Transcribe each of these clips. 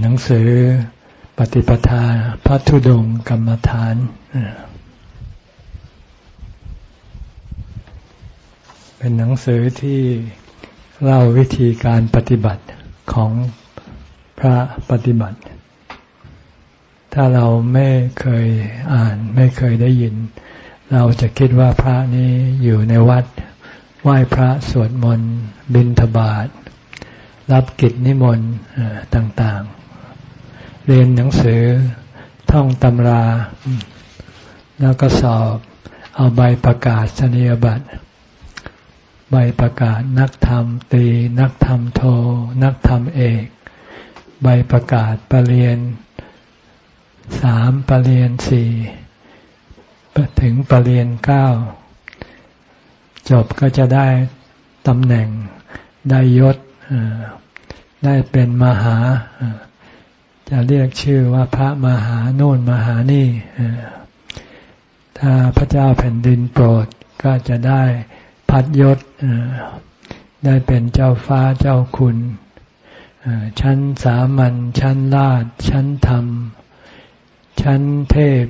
หนังสือปฏิปทาพระธุดงกรรมฐานเป็นหนังสือที่เล่าวิธีการปฏิบัติของพระปฏิบัติ ถ้าเราไม่เคยอ่านไม่เคยได้ยิน เราจะคิดว่าพระนี้อยู่ในวัด ไหว้พระสวดมนต์บิณฑบาต รับกิจนิมนต์ต่างๆ เรียนหนังสือท่องตำรา แล้วก็สอบเอาใบประกาศนียบัตรใบประกาศนักธรรมตี นักธรรมโท นักธรรมเอก ใบประกาศปรริญญาสามปรริญญาสี่ถึงปรริญญาเก้าจบก็จะได้ตำแหน่งได้ยศ ได้เป็นมหา จะเรียกชื่อว่าพระมหาโน่นมหานี่ ถ้าพระเจ้าแผ่นดินโปรดก็จะได้พัดยศได้เป็นเจ้าฟ้าเจ้าคุณชั้นสามัญชั้นลาดชั้นธรรม ชั้นเทพ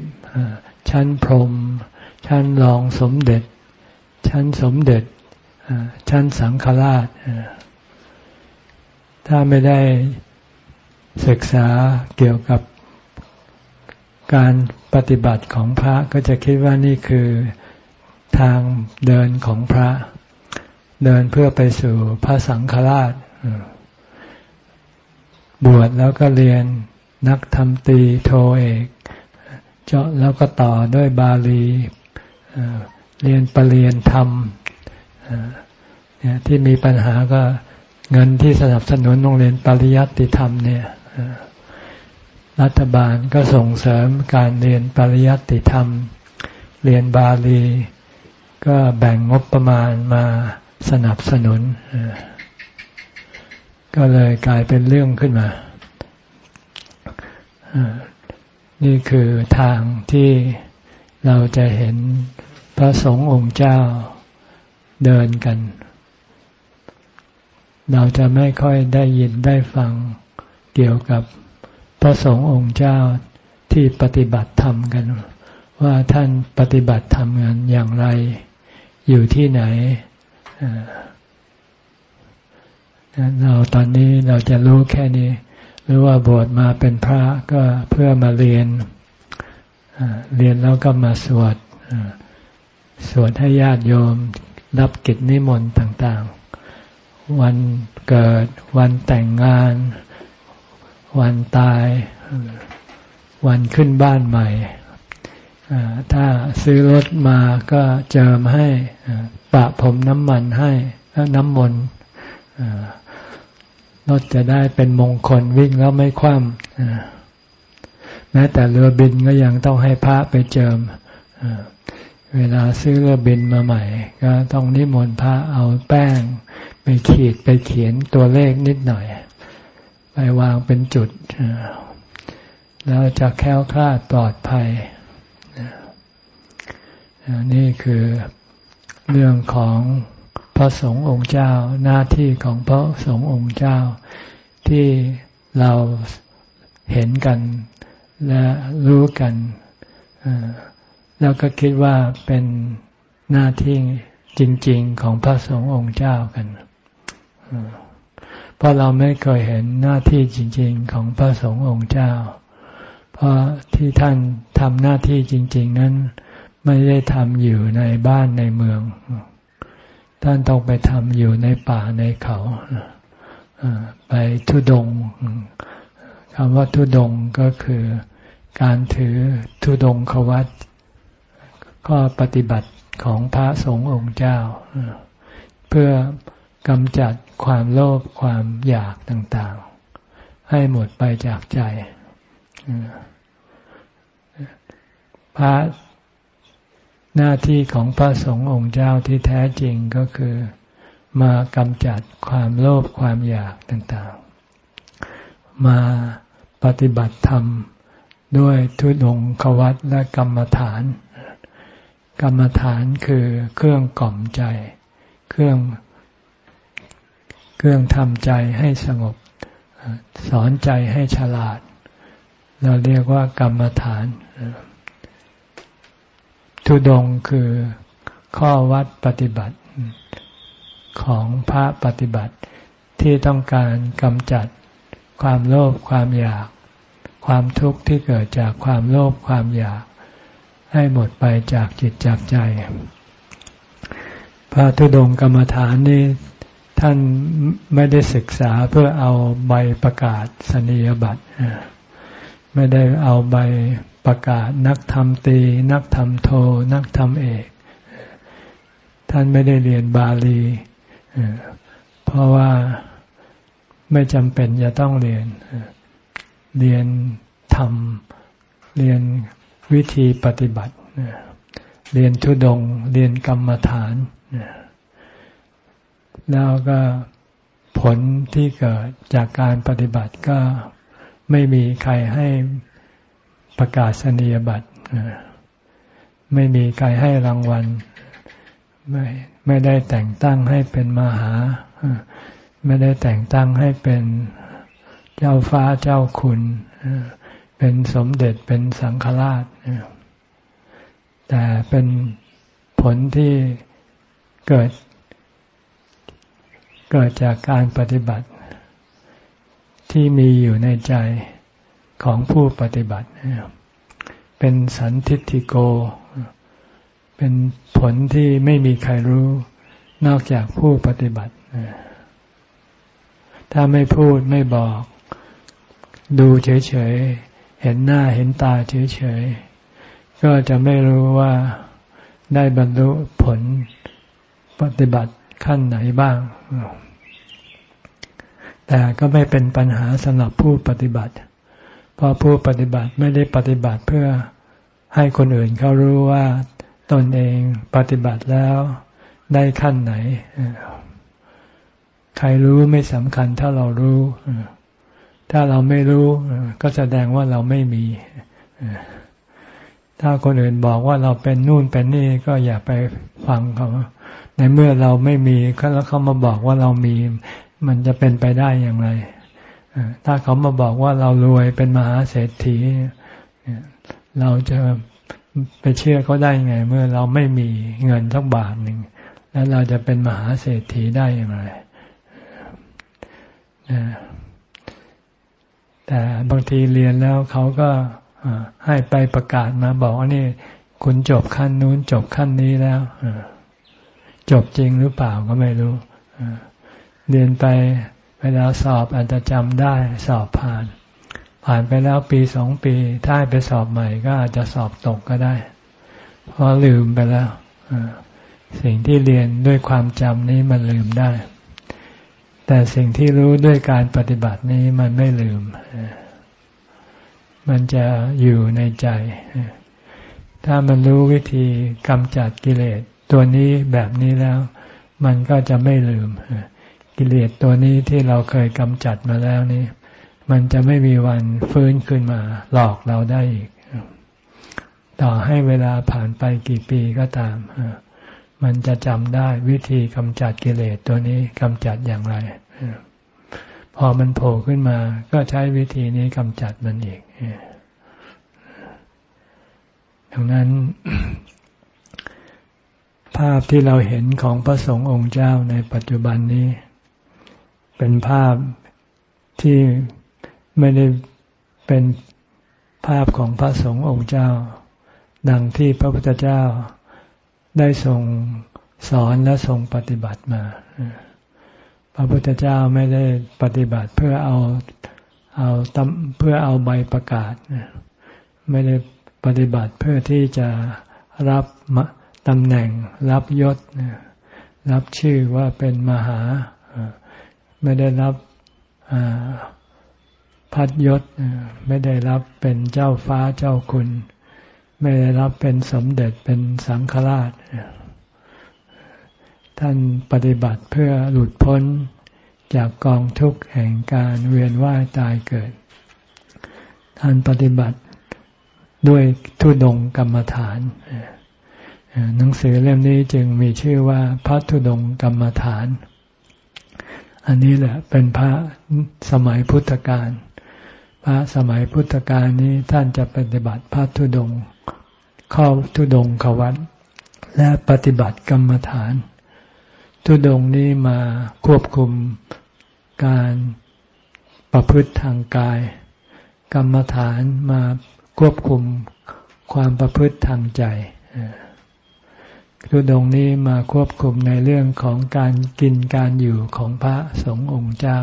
ชั้นพรหมชั้นรองสมเด็จ ชั้นสมเด็จชั้นสังฆราช ถ้าไม่ได้ศึกษาเกี่ยวกับการปฏิบัติของพระก็จะคิดว่านี่คือทางเดินของพระ เดินเพื่อไปสู่พระสังฆราช บวชแล้วก็เรียนนักธรรมตีโทเอกเจาะแล้วก็ต่อด้วยบาลีเรียนปรริญญาธรรมที่มีปัญหาก็ เงินที่สนับสนุนโรงเรียนปริยัติธรรมเนี่ยรัฐบาลก็ส่งเสริมการเรียนปริยัติธรรม เรียนบาลี ก็แบ่งงบประมาณมาสนับสนุน ก็เลยกลายเป็นเรื่องขึ้นมา นี่คือทางที่เราจะเห็นพระสงฆ์องค์เจ้าเดินกัน เราจะไม่ค่อยได้ยินได้ฟังเกี่ยวกับพระสงฆ์องค์เจ้าที่ปฏิบัติธรรมกัน ว่าท่านปฏิบัติธรรมกันอย่างไร อยู่ที่ไหนเราตอนนี้เราจะรู้แค่นี้ หรือว่าบวชมาเป็นพระก็เพื่อมาเรียนเรียนแล้วก็มาสวดสวดให้ญาติโยมรับกิจนิมนต์ต่าง ๆ วันเกิด วันแต่งงาน วันตาย วันขึ้นบ้านใหม่ถ้าซื้อรถมาก็เจิมให้ปะผมน้ำมันให้น้ำมนต์รถจะได้เป็นมงคลวิ่งแล้วไม่คว่ำแม้แต่เรือบินก็ยังต้องให้พระไปเจิมเวลาซื้อเรือบินมาใหม่ ก็ต้องนิมนต์พระเอาแป้ง ไปขีดไปเขียนตัวเลขนิดหน่อย ไปวางเป็นจุด แล้วจะแค้วคลาดปลอดภัย นี่คือเรื่องของพระสงฆ์องค์เจ้าหน้าที่ของพระสงฆ์องค์เจ้าที่เราเห็นกันและรู้กันแล้วก็คิดว่าเป็นหน้าที่จริง ๆ ของพระสงฆ์องค์เจ้ากัน เพราะเราไม่เคยเห็นหน้าที่จริง ๆ ของพระสงฆ์องค์เจ้า เพราะที่ท่านทำหน้าที่จริง ๆ นั้น ไม่ได้ทำอยู่ในบ้านในเมือง ท่านต้องไปทำอยู่ในป่าในเขาไปทุดงคำว่าทุดงก็คือการถือทุดงขวัตก็ปฏิบัติของพระสงฆ์องค์เจ้า เพื่อ กำจัดความโลภความอยากต่างๆ ให้หมดไปจากใจพระหน้าที่ของพระสงฆ์องค์เจ้าที่แท้จริงก็คือ มากำจัดความโลภความอยากต่างๆ มาปฏิบัติธรรมด้วยทุดงควัตและกรรมฐาน กรรมฐานคือเครื่องกล่อมใจ เครื่อง เครื่องทำใจให้สงบ สอนใจให้ฉลาด เราเรียกว่ากรรมฐาน ทุดงคือข้อวัดปฏิบัติของพระปฏิบัติที่ต้องการกำจัดความโลภความอยาก ความทุกข์ที่เกิดจากความโลภความอยาก ให้หมดไปจากจิตจากใจ พระธุดงกรรมฐานนี้ ท่านไม่ได้ศึกษาเพื่อเอาใบประกาศสนียบัตรไม่ได้เอาใบประกาศนักธรรมตี นักธรรมโท นักธรรมเอก ท่านไม่ได้เรียนบาลี เพราะว่าไม่จำเป็นจะต้องเรียน เรียนทำเรียนวิธีปฏิบัติ เรียนทุดง เรียนกรรมฐาน แล้วก็ผลที่เกิดจากการปฏิบัติก็ไม่มีใครให้ประกาศนียบัตรไม่มีใครให้รางวัล ไม่ไม่ได้แต่งตั้งให้เป็นมหา ไม่ได้แต่งตั้งให้เป็นเจ้าฟ้าเจ้าคุณ เป็นสมเด็จเป็นสังฆราช แต่เป็นผลที่เกิด เกิดจากการปฏิบัติ ที่มีอยู่ในใจของผู้ปฏิบัติ เป็นสันทิติโก เป็นผลที่ไม่มีใครรู้นอกจากผู้ปฏิบัติ ถ้าไม่พูดไม่บอก ดูเฉยๆ เห็นหน้าเห็นตาเฉยๆ ก็จะไม่รู้ว่าได้บรรลุผลปฏิบัติ ขั้นไหนบ้าง แต่ก็ไม่เป็นปัญหาสำหรับผู้ปฏิบัติ เพราะผู้ปฏิบัติไม่ได้ปฏิบัติเพื่อให้คนอื่นเขารู้ว่าตนเองปฏิบัติแล้วได้ขั้นไหน ใครรู้ไม่สำคัญถ้าเรารู้ ถ้าเราไม่รู้ ก็แสดงว่าเราไม่มี ถ้าคนอื่นบอกว่าเราเป็นนู่นเป็นนี่ก็อย่าไปฟังเขา เมื่อเราไม่มีแล้วเขามาบอกว่าเรามี มันจะเป็นไปได้อย่างไรถ้าเขามาบอกว่าเรารวยเป็นมหาเศรษฐีเราจะไปเชื่อเขาได้ไง เมื่อเราไม่มีเงินสักบาทหนึ่งแล้วเราจะเป็นมหาเศรษฐีได้อย่างไรแต่บางทีเรียนแล้วเขาก็ให้ไปประกาศมาบอกว่านี่ คุณจบขั้นนู้นจบขั้นนี้แล้ว จบจริงหรือเปล่าก็ไม่รู้เรียนไปเวลาสอบอาจจะจำได้สอบผ่าน ผ่านไปแล้วปีสองปี ถ้าไปสอบใหม่ก็อาจจะสอบตกก็ได้ เพราะลืมไปแล้วสิ่งที่เรียนด้วยความจำนี้มันลืมได้ แต่สิ่งที่รู้ด้วยการปฏิบัตินี้มันไม่ลืม มันจะอยู่ในใจ ถ้ามันรู้วิธีกำจัดกิเลส ตัวนี้แบบนี้แล้ว มันก็จะไม่ลืม กิเลสตัวนี้ที่เราเคยกำจัดมาแล้วนี้ มันจะไม่มีวันฟื้นขึ้นมา หลอกเราได้อีก ต่อให้เวลาผ่านไปกี่ปีก็ตาม มันจะจำได้วิธีกำจัดกิเลสตัวนี้กำจัดอย่างไร พอมันโผล่ขึ้นมา ก็ใช้วิธีนี้กำจัดมันอีกดังนั้น ภาพที่เราเห็นของพระสงฆ์องค์เจ้าในปัจจุบันนี้ เป็นภาพที่ไม่ได้เป็นภาพของพระสงฆ์องค์เจ้า ดังที่พระพุทธเจ้าได้ส่งสอนและส่งปฏิบัติมา พระพุทธเจ้าไม่ได้ปฏิบัติเพื่อเอาเอาเพื่อเอาใบประกาศ ไม่ได้ปฏิบัติเพื่อที่จะรับ ตำแหน่ง รับยศรับชื่อว่าเป็นมหา ไม่ได้รับพัดยศไม่ได้รับเป็นเจ้าฟ้าเจ้าคุณ ไม่ได้รับเป็นสมเด็จเป็นสังฆราช ท่านปฏิบัติเพื่อหลุดพ้นจากกองทุกข์แห่งการเวียนว่ายตายเกิด ท่านปฏิบัติด้วยทุดงกรรมฐาน หนังสือเล่มนี้จึงมีชื่อว่าพระทุดงกรรมฐาน อันนี้แหละเป็นพระสมัยพุทธกาลพระสมัยพุทธกาลนี้ท่านจะปฏิบัติพระธุดงเข้าธุดงขวัตและปฏิบัติกรรมฐาน ธุดงนี้มาควบคุมการประพฤติทางกาย กรรมฐานมาควบคุมความประพฤติทางใจ ทุดงนี้มาควบคุมในเรื่องของการกินการอยู่ของพระสงฆ์องค์เจ้า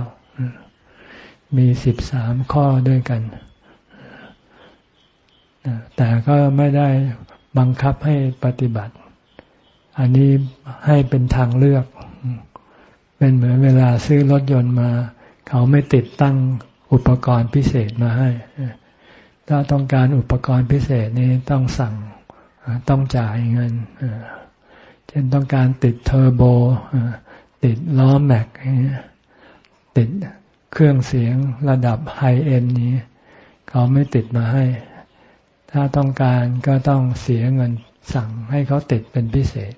มีสิบสามข้อด้วยกัน แต่ก็ไม่ได้บังคับให้ปฏิบัติ อันนี้ให้เป็นทางเลือก เป็นเหมือนเวลาซื้อรถยนต์มา เขาไม่ติดตั้งอุปกรณ์พิเศษมาให้ ถ้าต้องการอุปกรณ์พิเศษนี้ต้องสั่งต้องจ่ายเงินเช่นต้องการติดเทอร์โบติดล้อแม็กติดเครื่องเสียงระดับไฮเอ็นนี้ เขาไม่ติดมาให้ ถ้าต้องการก็ต้องเสียเงินสั่งให้เขาติดเป็นพิเศษ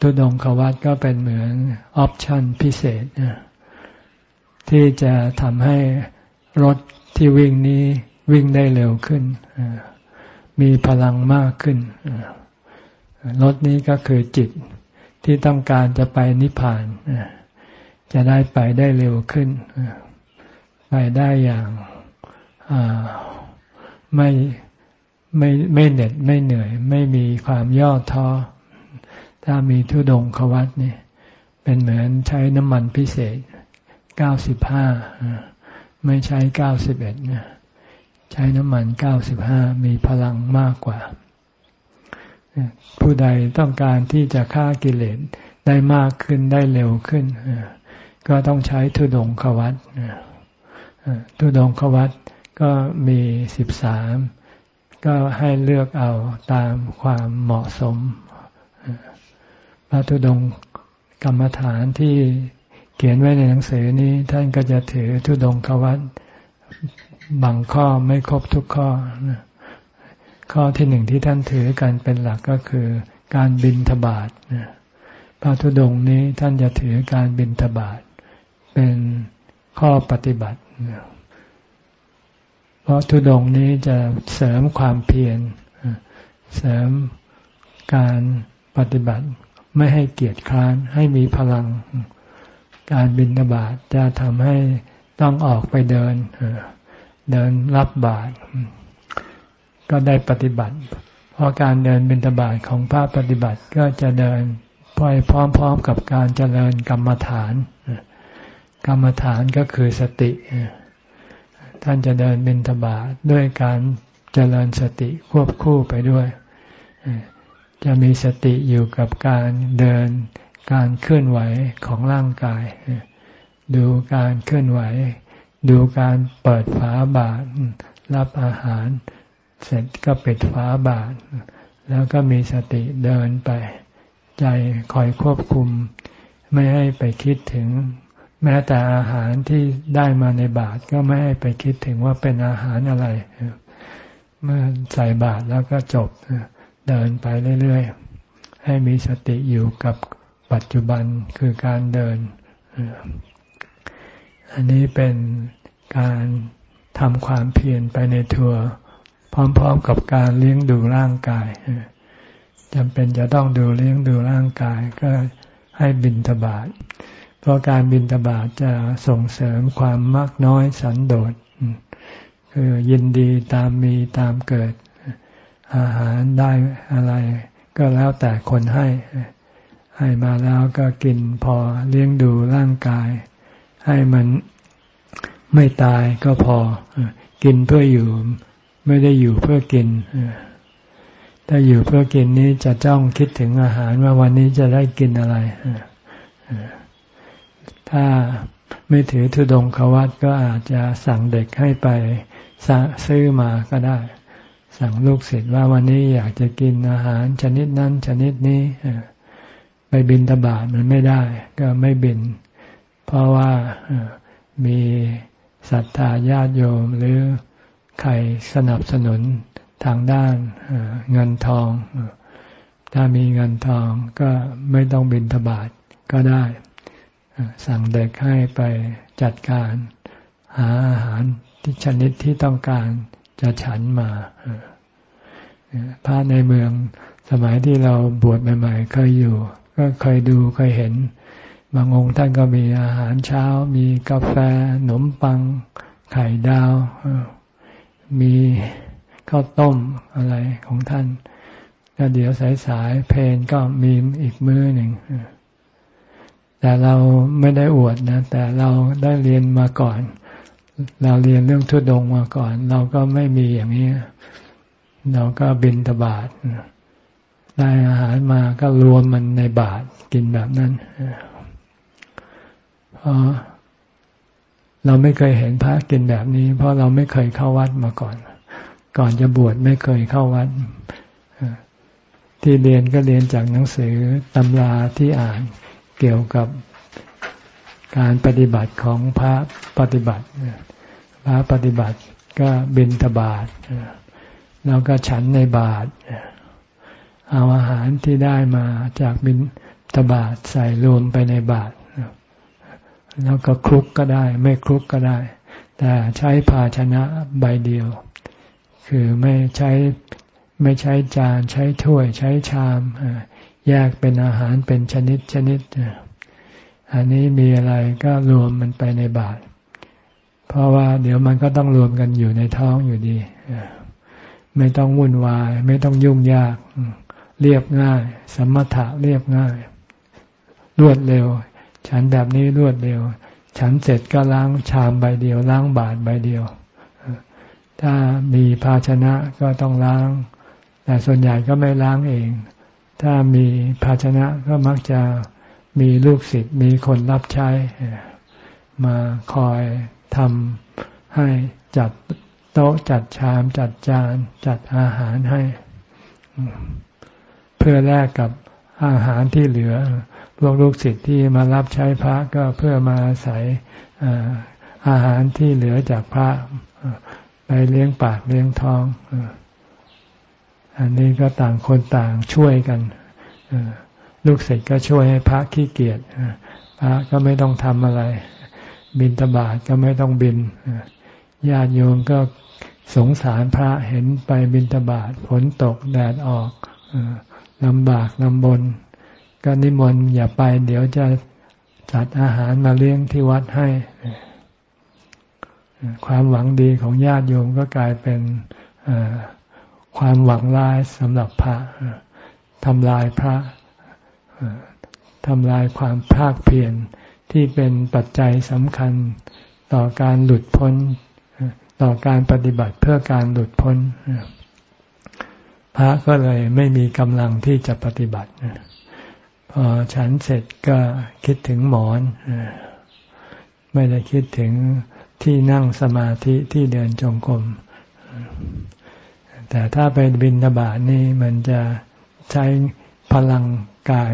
ตุดงควัตก็เป็นเหมือนออปชันพิเศษที่จะทำให้รถที่วิ่งนี้วิ่งได้เร็วขึ้นมีพลังมากขึ้น รถนี้ก็คือจิตที่ต้องการจะไปนิพพาน จะได้ไปได้เร็วขึ้น ไปได้อย่างไม่ไม่ไม่เหน็ดไม่เหนื่อย ไม่มีความย่อท้อ ถ้ามีทุดงควัตนี่เป็นเหมือนใช้น้ำมันพิเศษเก้าสิบห้าไม่ใช้เก้าสิบเอ็ดใช้น้ำมันเก้าสิบห้ามีพลังมากกว่า ผู้ใดต้องการที่จะฆ่ากิเลสได้มากขึ้นได้เร็วขึ้น ก็ต้องใช้ทุดงควัตทุดงควัตก็มีสิบสามก็ให้เลือกเอาตามความเหมาะสมพระทุดงกรรมฐานที่เขียนไว้ในหนังสือนี้ ท่านก็จะถือทุดงควัตบางข้อไม่ครบทุกข้อ ข้อที่หนึ่งที่ท่านถือกันเป็นหลักก็คือ การบินทบาทพระธุดงนี้ท่านจะถือการบินทบาทเป็นข้อปฏิบัติ เพราะธุดงนี้จะเสริมความเพียรเสริมการปฏิบัติไม่ให้เกียจคร้านให้มีพลัง การบินทบาทจะทำให้ต้องออกไปเดิน เดินรับบาตร ก็ได้ปฏิบัติ เพราะการเดินบิณฑบาตของพระปฏิบัติก็จะเดินไปพร้อมๆกับการเจริญกรรมฐาน กรรมฐานก็คือสติ ท่านจะเดินบิณฑบาตด้วยการเจริญสติควบคู่ไปด้วย จะมีสติอยู่กับการเดินการเคลื่อนไหวของร่างกาย ดูการเคลื่อนไหว ดูการเปิดฝาบาตรรับอาหาร เสร็จก็ปิดฝาบาท แล้วก็มีสติเดินไป ใจคอยควบคุม ไม่ให้ไปคิดถึง แม้แต่อาหารที่ได้มาในบาทก็ไม่ให้ไปคิดถึงว่าเป็นอาหารอะไร เมื่อใส่บาทแล้วก็จบ เดินไปเรื่อยๆ ให้มีสติอยู่กับปัจจุบันคือการเดิน อันนี้เป็นการทำความเพียรไปในทัวร์ พร้อมๆกับการเลี้ยงดูร่างกายจำเป็นจะต้องดูเลี้ยงดูร่างกายก็ให้บินทบาทเพราะการบินทบาทจะส่งเสริมความมากน้อยสันโดษคือยินดีตามมีตามเกิด อาหารได้อะไร ก็แล้วแต่คนให้ ให้มาแล้วก็กินพอเลี้ยงดูร่างกาย ให้มันไม่ตายก็พอกินเพื่ออยู่ ไม่ได้อยู่เพื่อกิน ถ้าอยู่เพื่อกินนี้จะจ้องคิดถึงอาหารว่าวันนี้จะได้กินอะไร ถ้าไม่ถือทุดงควัตก็อาจจะสั่งเด็กให้ไปซื้อมาก็ได้ สั่งลูกศิษย์ว่าวันนี้อยากจะกินอาหารชนิดนั้นชนิดนี้ไปบินตบาทมันไม่ได้ ก็ไม่บิน เพราะว่ามีศรัทธาญาติโยมหรือ ใครสนับสนุนทางด้านเงินทอง ถ้ามีเงินทองก็ไม่ต้องบินทบาทก็ได้ สั่งเด็กให้ไปจัดการหาอาหารที่ชนิดที่ต้องการจะฉันมาพระในเมืองสมัยที่เราบวชใหม่ๆเคยอยู่ ก็เคยดูเคยเห็น บางองค์ท่านก็มีอาหารเช้า มีกาแฟขนมปัง ไข่ดาว มีข้าวต้มอะไรของท่านแล้วเดี๋ยวสายๆเพนก็มีอีกมื้อหนึ่งแต่เราไม่ได้อวดนะ แต่เราได้เรียนมาก่อน เราเรียนเรื่องทุดงมาก่อน เราก็ไม่มีอย่างนี้ เราก็บินตบาทได้อาหารมาก็รวมมันในบาทกินแบบนั้นเพราะ เราไม่เคยเห็นพระกินแบบนี้ เพราะเราไม่เคยเข้าวัดมาก่อน ก่อนจะบวชไม่เคยเข้าวัด ที่เรียนก็เรียนจากหนังสือตำราที่อ่านเกี่ยวกับการปฏิบัติของพระปฏิบัติ พระปฏิบัติก็บินทบาทแล้วก็ฉันในบาทเอาอาหารที่ได้มาจากบินทบาทใส่รวมไปในบาท แล้วก็คลุกก็ได้ ไม่คลุกก็ได้ แต่ใช้ภาชนะใบเดียว คือไม่ใช้ไม่ใช้จานใช้ถ้วยใช้ชามแยกเป็นอาหารเป็นชนิดชนิด อันนี้มีอะไรก็รวมมันไปในบาตรเพราะว่าเดี๋ยวมันก็ต้องรวมกันอยู่ในท้องอยู่ดี ไม่ต้องวุ่นวาย ไม่ต้องยุ่งยาก เรียบง่าย สมถะเรียบง่าย รวดเร็ว ฉันแบบนี้รวดเร็ว ฉันเสร็จก็ล้างชามใบเดียว ล้างบาตรใบเดียว ถ้ามีภาชนะก็ต้องล้าง แต่ส่วนใหญ่ก็ไม่ล้างเอง ถ้ามีภาชนะก็มักจะมีลูกศิษย์มีคนรับใช้ มาคอยทำให้จัดโต๊ะจัดชามจัดจานจัดอาหารให้ เพื่อแลกกับอาหารที่เหลือ พวกลูกศิษย์ที่มารับใช้พระก็เพื่อมาอาศัยอาหารที่เหลือจากพระไปเลี้ยงปากเลี้ยงท้อง อันนี้ก็ต่างคนต่างช่วยกัน ลูกศิษย์ก็ช่วยให้พระขี้เกียจพระก็ไม่ต้องทำอะไร บินตบาทก็ไม่ต้องบินญาติโยมก็สงสารพระเห็นไปบินตบาทฝนตกแดดออกลำบากลำบน ก็นิมนต์อย่าไป เดี๋ยวจะจัดอาหารมาเลี้ยงที่วัดให้ ความหวังดีของญาติโยมก็กลายเป็นความหวังร้ายสำหรับพระทำลายพระทำลายความภาคเพียรที่เป็นปัจจัยสำคัญต่อการหลุดพ้น ต่อการปฏิบัติเพื่อการหลุดพ้น พระก็เลยไม่มีกำลังที่จะปฏิบัติ พอฉันเสร็จก็คิดถึงหมอน ไม่ได้คิดถึงที่นั่งสมาธิที่เดินจงกรมแต่ถ้าไปบินทบาทนี่มันจะใช้พลังกาย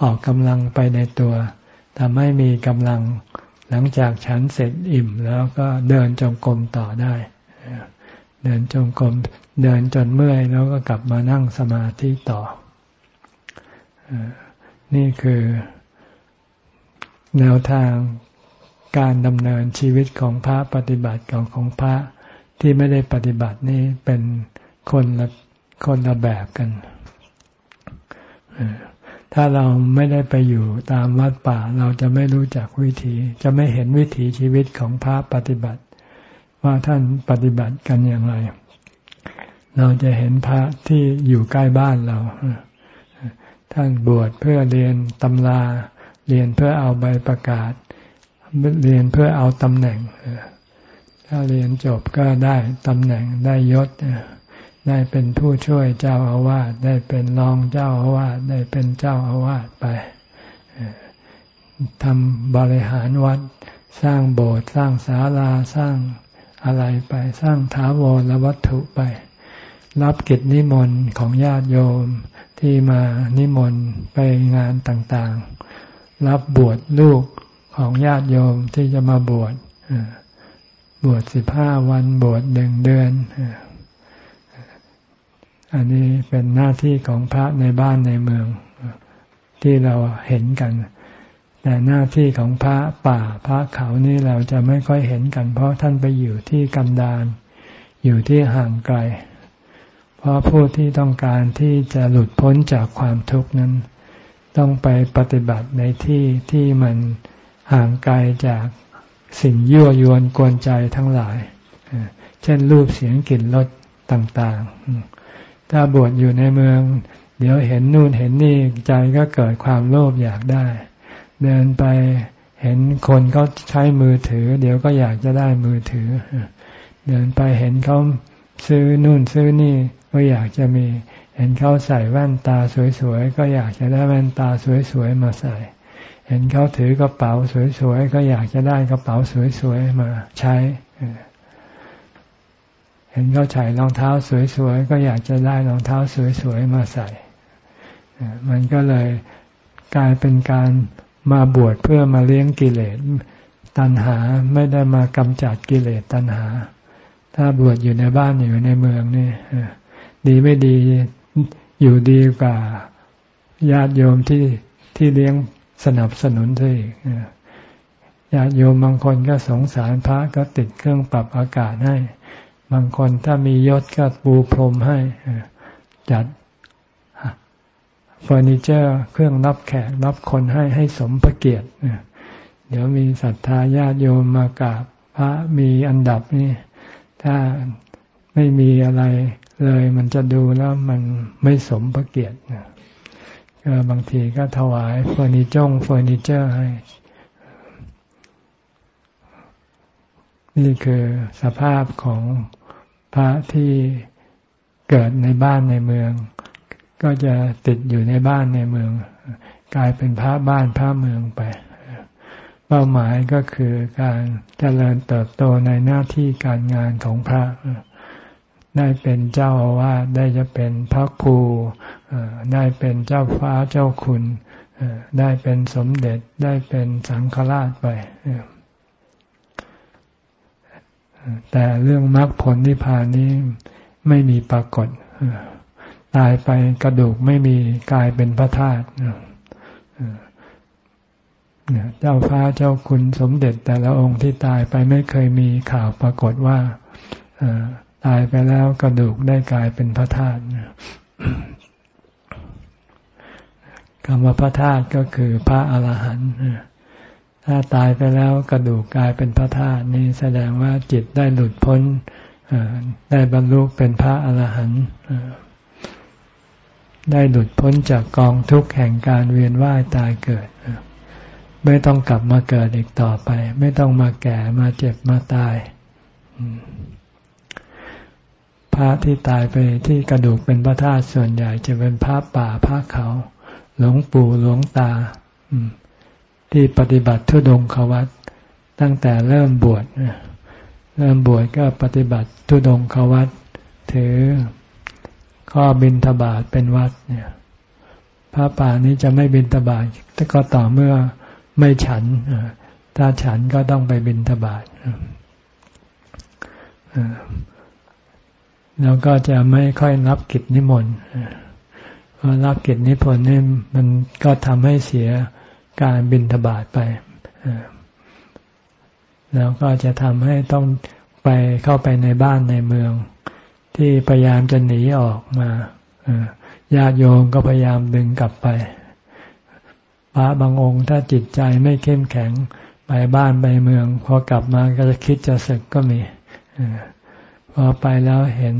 ออกกำลังไปในตัวทำให้มีกำลังหลังจากฉันเสร็จอิ่มแล้วก็เดินจงกรมต่อได้ เดินจงกรมเดินจนเมื่อยแล้วก็กลับมานั่งสมาธิต่อ นี่คือแนวทางการดำเนินชีวิตของพระปฏิบัติของของพระที่ไม่ได้ปฏิบัตินี่เป็นคนละคนละแบบกัน ถ้าเราไม่ได้ไปอยู่ตามวัดป่า เราจะไม่รู้จักวิถี จะไม่เห็นวิถีชีวิตของพระปฏิบัติ ว่าท่านปฏิบัติกันอย่างไร เราจะเห็นพระที่อยู่ใกล้บ้านเรา ท่านบวชเพื่อเรียนตำรา เรียนเพื่อเอาใบประกาศ เรียนเพื่อเอาตำแหน่ง ถ้าเรียนจบก็ได้ตำแหน่งได้ยศ ได้เป็นผู้ช่วยเจ้าอาวาส ได้เป็นรองเจ้าอาวาส ได้เป็นเจ้าอาวาสไปทำบริหารวัด สร้างโบสถ์ สร้างศาลา สร้างอะไรไป สร้างถาวรวัตถุไป รับกิจนิมนต์ของญาติโยม ที่มานิมนต์ไปงานต่างๆ รับบวชลูกของญาติโยมที่จะมาบวชบวชสิบห้าวันบวชหนึ่งเดือน อันนี้เป็นหน้าที่ของพระในบ้านในเมืองที่เราเห็นกัน แต่หน้าที่ของพระป่าพระเขานี่เราจะไม่ค่อยเห็นกัน เพราะท่านไปอยู่ที่กันดารอยู่ที่ห่างไกล เพราะผู้ที่ต้องการที่จะหลุดพ้นจากความทุกข์นั้น ต้องไปปฏิบัติในที่ที่มันห่างไกลจากสิ่งยั่วยวนกวนใจทั้งหลาย เช่นรูปเสียงกลิ่นรสต่างๆ ถ้าบวชอยู่ในเมือง เดี๋ยวเห็นนู่นเห็นนี่ใจก็เกิดความโลภอยากได้ เดินไปเห็นคนเขาใช้มือถือ เดี๋ยวก็อยากจะได้มือถือ เดินไปเห็นเขาซื้อนู่นซื้อนี่ ก็อยากจะมี เห็นเขาใส่แว่นตาสวยๆก็อยากจะได้แว่นตาสวยๆมาใส่ เห็นเขาถือกระเป๋าสวยๆก็อยากจะได้กระเป๋าสวยๆมาใช้ เห็นเขาใส่รองเท้าสวยๆก็อยากจะได้รองเท้าสวยๆมาใส่ มันก็เลยกลายเป็นการมาบวชเพื่อมาเลี้ยงกิเลสตัณหาไม่ได้มากำจัดกิเลสตัณหา ถ้าบวชอยู่ในบ้านอยู่ในเมืองนี่ ดีไม่ดีอยู่ดีกว่าญาติโยมที่ที่เลี้ยงสนับสนุนซะอีกญาติโยมบางคนก็สงสารพระก็ติดเครื่องปรับอากาศให้ บางคนถ้ามียศก็ปูพรมให้จัดเฟอร์นิเจอร์เครื่องรับแขกรับคนให้ให้สมพระเกียรติเดี๋ยวมีศรัทธาญาติโยมมากราบพระมีอันดับนี่ ถ้าไม่มีอะไร เลยมันจะดูแล้วมันไม่สมพระเกียรติก็บางทีก็ถวายเฟอร์นิเจอร์เฟอร์นิเจอร์ให้ นี่คือสภาพของพระที่เกิดในบ้านในเมือง ก็จะติดอยู่ในบ้านในเมือง กลายเป็นพระบ้านพระเมืองไป เป้าหมายก็คือการเจริญเติบโตในหน้าที่การงานของพระ ได้เป็นเจ้าอาวาสได้จะเป็นพระครูได้เป็นเจ้าฟ้าเจ้าคุณได้เป็นสมเด็จได้เป็นสังฆราชไปแต่เรื่องมรรคผลนิพพานนี้ไม่มีปรากฏตายไปกระดูกไม่มีกลายเป็นพระธาตุเจ้าฟ้าเจ้าคุณสมเด็จแต่ละองค์ที่ตายไปไม่เคยมีข่าวปรากฏว่า ตายไปแล้วกระดูกได้กลายเป็นพระธาตุคำว่าพระธาตุก็คือพระอรหันต์ถ้าตายไปแล้วกระดูกกลายเป็นพระธาตุนี่แสดงว่าจิตได้หลุดพ้นได้บรรลุเป็นพระอรหันต์ได้หลุดพ้นจากกองทุกข์แห่งการเวียนว่ายตายเกิด ไม่ต้องกลับมาเกิดอีกต่อไป ไม่ต้องมาแก่มาเจ็บมาตาย พระที่ตายไปที่กระดูกเป็นพระธาตุส่วนใหญ่จะเป็นพระป่าพระเขา หลวงปู่หลวงตาที่ปฏิบัติทุดงขวัตตั้งแต่เริ่มบวชเริ่มบวชก็ปฏิบัติทุดงขวัตถือข้อบินทบาทเป็นวัดเนี่ย พระป่านี้จะไม่บินทบาทก็ต่อเมื่อไม่ฉันถ้าฉันก็ต้องไปบินทบาท แล้วก็จะไม่ค่อยรับกิจนิมนต์เพอรับกิจนิพนธ์นี่มันก็ทำให้เสียการบินทบาทไปแล้วก็จะทำให้ต้องไปเข้าไปในบ้านในเมือง ที่พยายามจะหนีออกมาญาติโยมก็พยายามดึงกลับไปพระบางองค์ถ้าจิตใจไม่เข้มแข็งไปบ้านไปเมือง พอกลับมาก็จะคิดจะศึกก็มี พอไปแล้วเห็น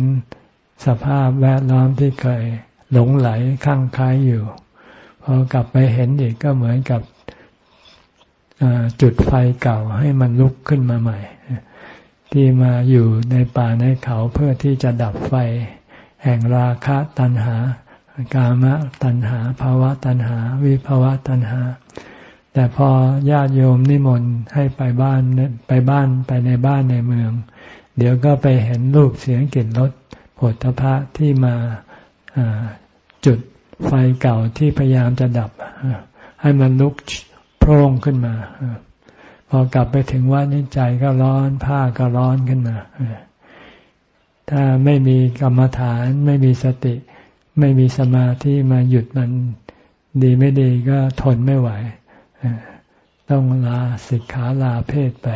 สภาพแวดล้อมที่เคยหลงไหลข้างคล้ายอยู่ พอกลับไปเห็นอีกก็เหมือนกับจุดไฟเก่าให้มันลุกขึ้นมาใหม่ ที่มาอยู่ในป่าในเขาเพื่อที่จะดับไฟ แห่งราคะตัณหา กามะตัณหาภาวะตัณหา วิภาวะตัณหา แต่พอญาติโยมนิมนต์ให้ไปบ้านไปบ้านไปในบ้านในเมือง เดี๋ยวก็ไปเห็นรูปเสียงกลิ่นรสผลพระที่มาจุดไฟเก่าที่พยายามจะดับ ให้มันลุกโพร่งขึ้นมา พอกลับไปถึงวัดนี้ใจก็ร้อนผ้าก็ร้อนขึ้นมาถ้าไม่มีกรรมฐาน ไม่มีสติ ไม่มีสมาธิมาหยุดมันดีไม่ดีก็ทนไม่ไหว ต้องลาสิกขาลาเพศไป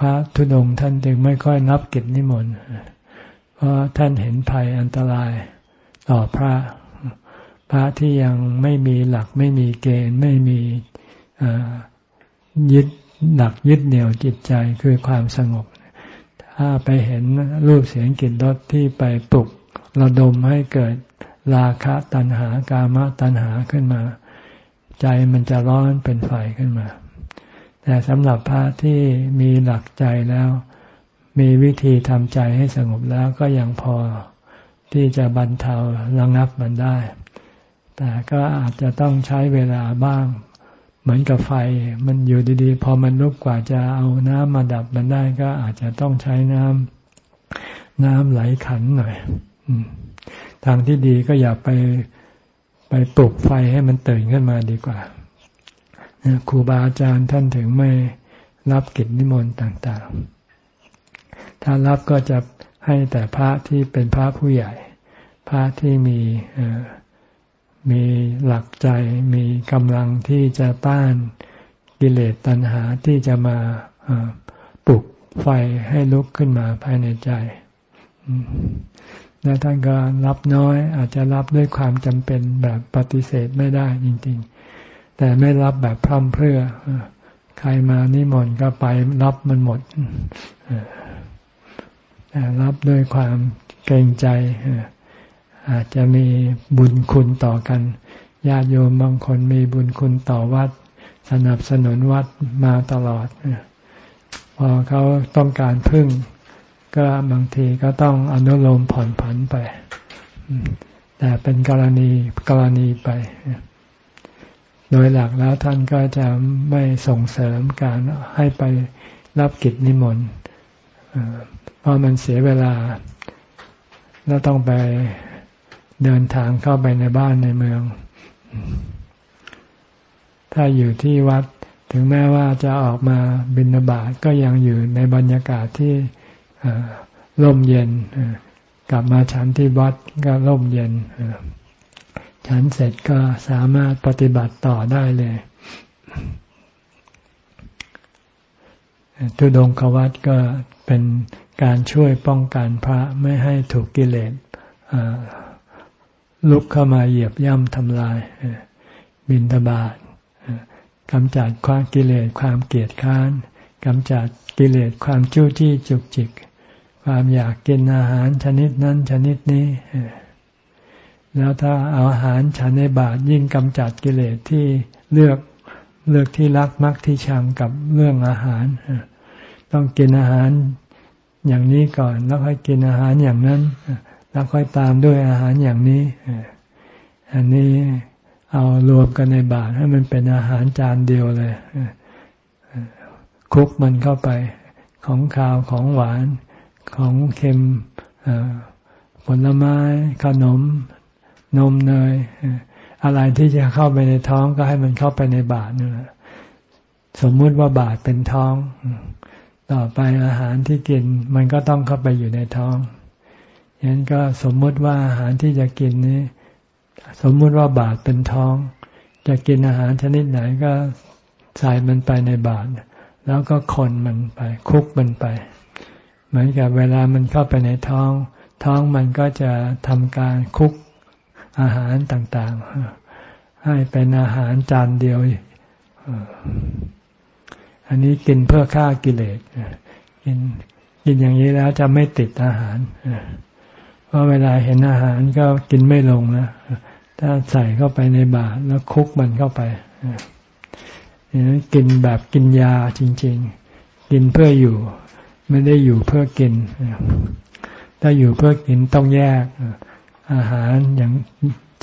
พระธุดงท่านจึงไม่ค่อยนับกิจนิมนต์เพราะท่านเห็นภัยอันตรายต่อพระ พระที่ยังไม่มีหลักไม่มีเกณฑ์ไม่มียึดหลักยึดเหนี่ยวจิตใจคือความสงบ ถ้าไปเห็นรูปเสียงกลิ่นรสที่ไปปลุกระดมให้เกิดราคะตัณหากามตัณหาขึ้นมา ใจมันจะร้อนเป็นไฟขึ้นมา แต่สำหรับพระที่มีหลักใจแล้ว มีวิธีทำใจให้สงบแล้วก็ยังพอที่จะบรรเทาระงับมันได้ แต่ก็อาจจะต้องใช้เวลาบ้าง เหมือนกับไฟ มันอยู่ดีๆ พอมันลุกกว่าจะเอาน้ำมาดับมันได้ก็อาจจะต้องใช้น้ำน้ำไหลขันหน่อยทางที่ดีก็อย่าไปไปปลุกไฟให้มันตื่นขึ้นมาดีกว่า ครูบาอาจารย์ท่านถึงไม่รับกิจนิมนต์ต่างๆ ถ้ารับก็จะให้แต่พระที่เป็นพระผู้ใหญ่ พระที่มีมีหลักใจ มีกำลังที่จะต้านกิเลสตัณหาที่จะมาปลุกไฟให้ลุกขึ้นมาภายในใจแล้วท่านก็รับน้อย อาจจะรับด้วยความจำเป็นแบบปฏิเสธไม่ได้จริง ๆ แต่ไม่รับแบบพร่ำเพรื่อ ใครมานิมนต์ก็ไปรับมันหมดแต่รับด้วยความเกรงใจ อาจจะมีบุญคุณต่อกัน ญาติโยมบางคนมีบุญคุณต่อวัด สนับสนุนวัดมาตลอด พอเขาต้องการพึ่ง ก็บางทีก็ต้องอนุโลมผ่อนผันไป แต่เป็นกรณีกรณีไป โดยหลักแล้วท่านก็จะไม่ส่งเสริมการให้ไปรับกิจนิมนต์เพราะมันเสียเวลา แล้วต้องไปเดินทางเข้าไปในบ้านในเมือง ถ้าอยู่ที่วัดถึงแม้ว่าจะออกมาบินาบาตก็ยังอยู่ในบรรยากาศที่ร่มเย็น กลับมาฉันที่วัดก็ร่มเย็น ฉันเสร็จก็สามารถปฏิบัติต่อได้เลยทุดงควัตก็เป็นการช่วยป้องกันพระไม่ให้ถูกกิเลสลุกเข้ามาเหยียบย่ำทำลายบินตบาทกำจัดความกิเลสความเกลียดค้านกำจัดกิเลสความจู้จี้จุกจิก ความอยากกินอาหารชนิดนั้นชนิดนี้ แล้วถ้าเอาอาหารฉันในบาตยิ่งกำจัดกิเลสที่เลือกเลือกที่รักมักที่ชังกับเรื่องอาหาร ต้องกินอาหารอย่างนี้ก่อน แล้วค่อยกินอาหารอย่างนั้น แล้วค่อยตามด้วยอาหารอย่างนี้ อันนี้เอารวมกันในบาตให้มันเป็นอาหารจานเดียวเลยคุกมันเข้าไปของข้าวของหวานของเค็มผลไม้ขนม นมเนยอะไรที่จะเข้าไปในท้องก็ให้มันเข้าไปในบาตรนี่แหละสมมุติว่าบาตรเป็นท้อง ต่อไปอาหารที่กิน มันก็ต้องเข้าไปอยู่ในท้องยันั้นก็สมมุติว่าอาหารที่จะกินนี้ สมมุติว่าบาตรเป็นท้อง จะกินอาหารชนิดไหนก็ใส่มันไปในบาตรแล้วก็คนมันไปคุกมันไป เหมือนกับเวลามันเข้าไปในท้อง ท้องมันก็จะทำการคุก อาหารต่างๆ ให้เป็นอาหารจานเดียว อันนี้กินเพื่อฆ่ากิเลสกินกินอย่างนี้แล้วจะไม่ติดอาหารเพราะเวลาเห็นอาหารก็กินไม่ลงนะถ้าใส่เข้าไปในบาตรแล้วคุกมันเข้าไปกินแบบกินยาจริง ๆ กินเพื่ออยู่ ไม่ได้อยู่เพื่อกิน ถ้าอยู่เพื่อกินต้องแยก อาหารอย่าง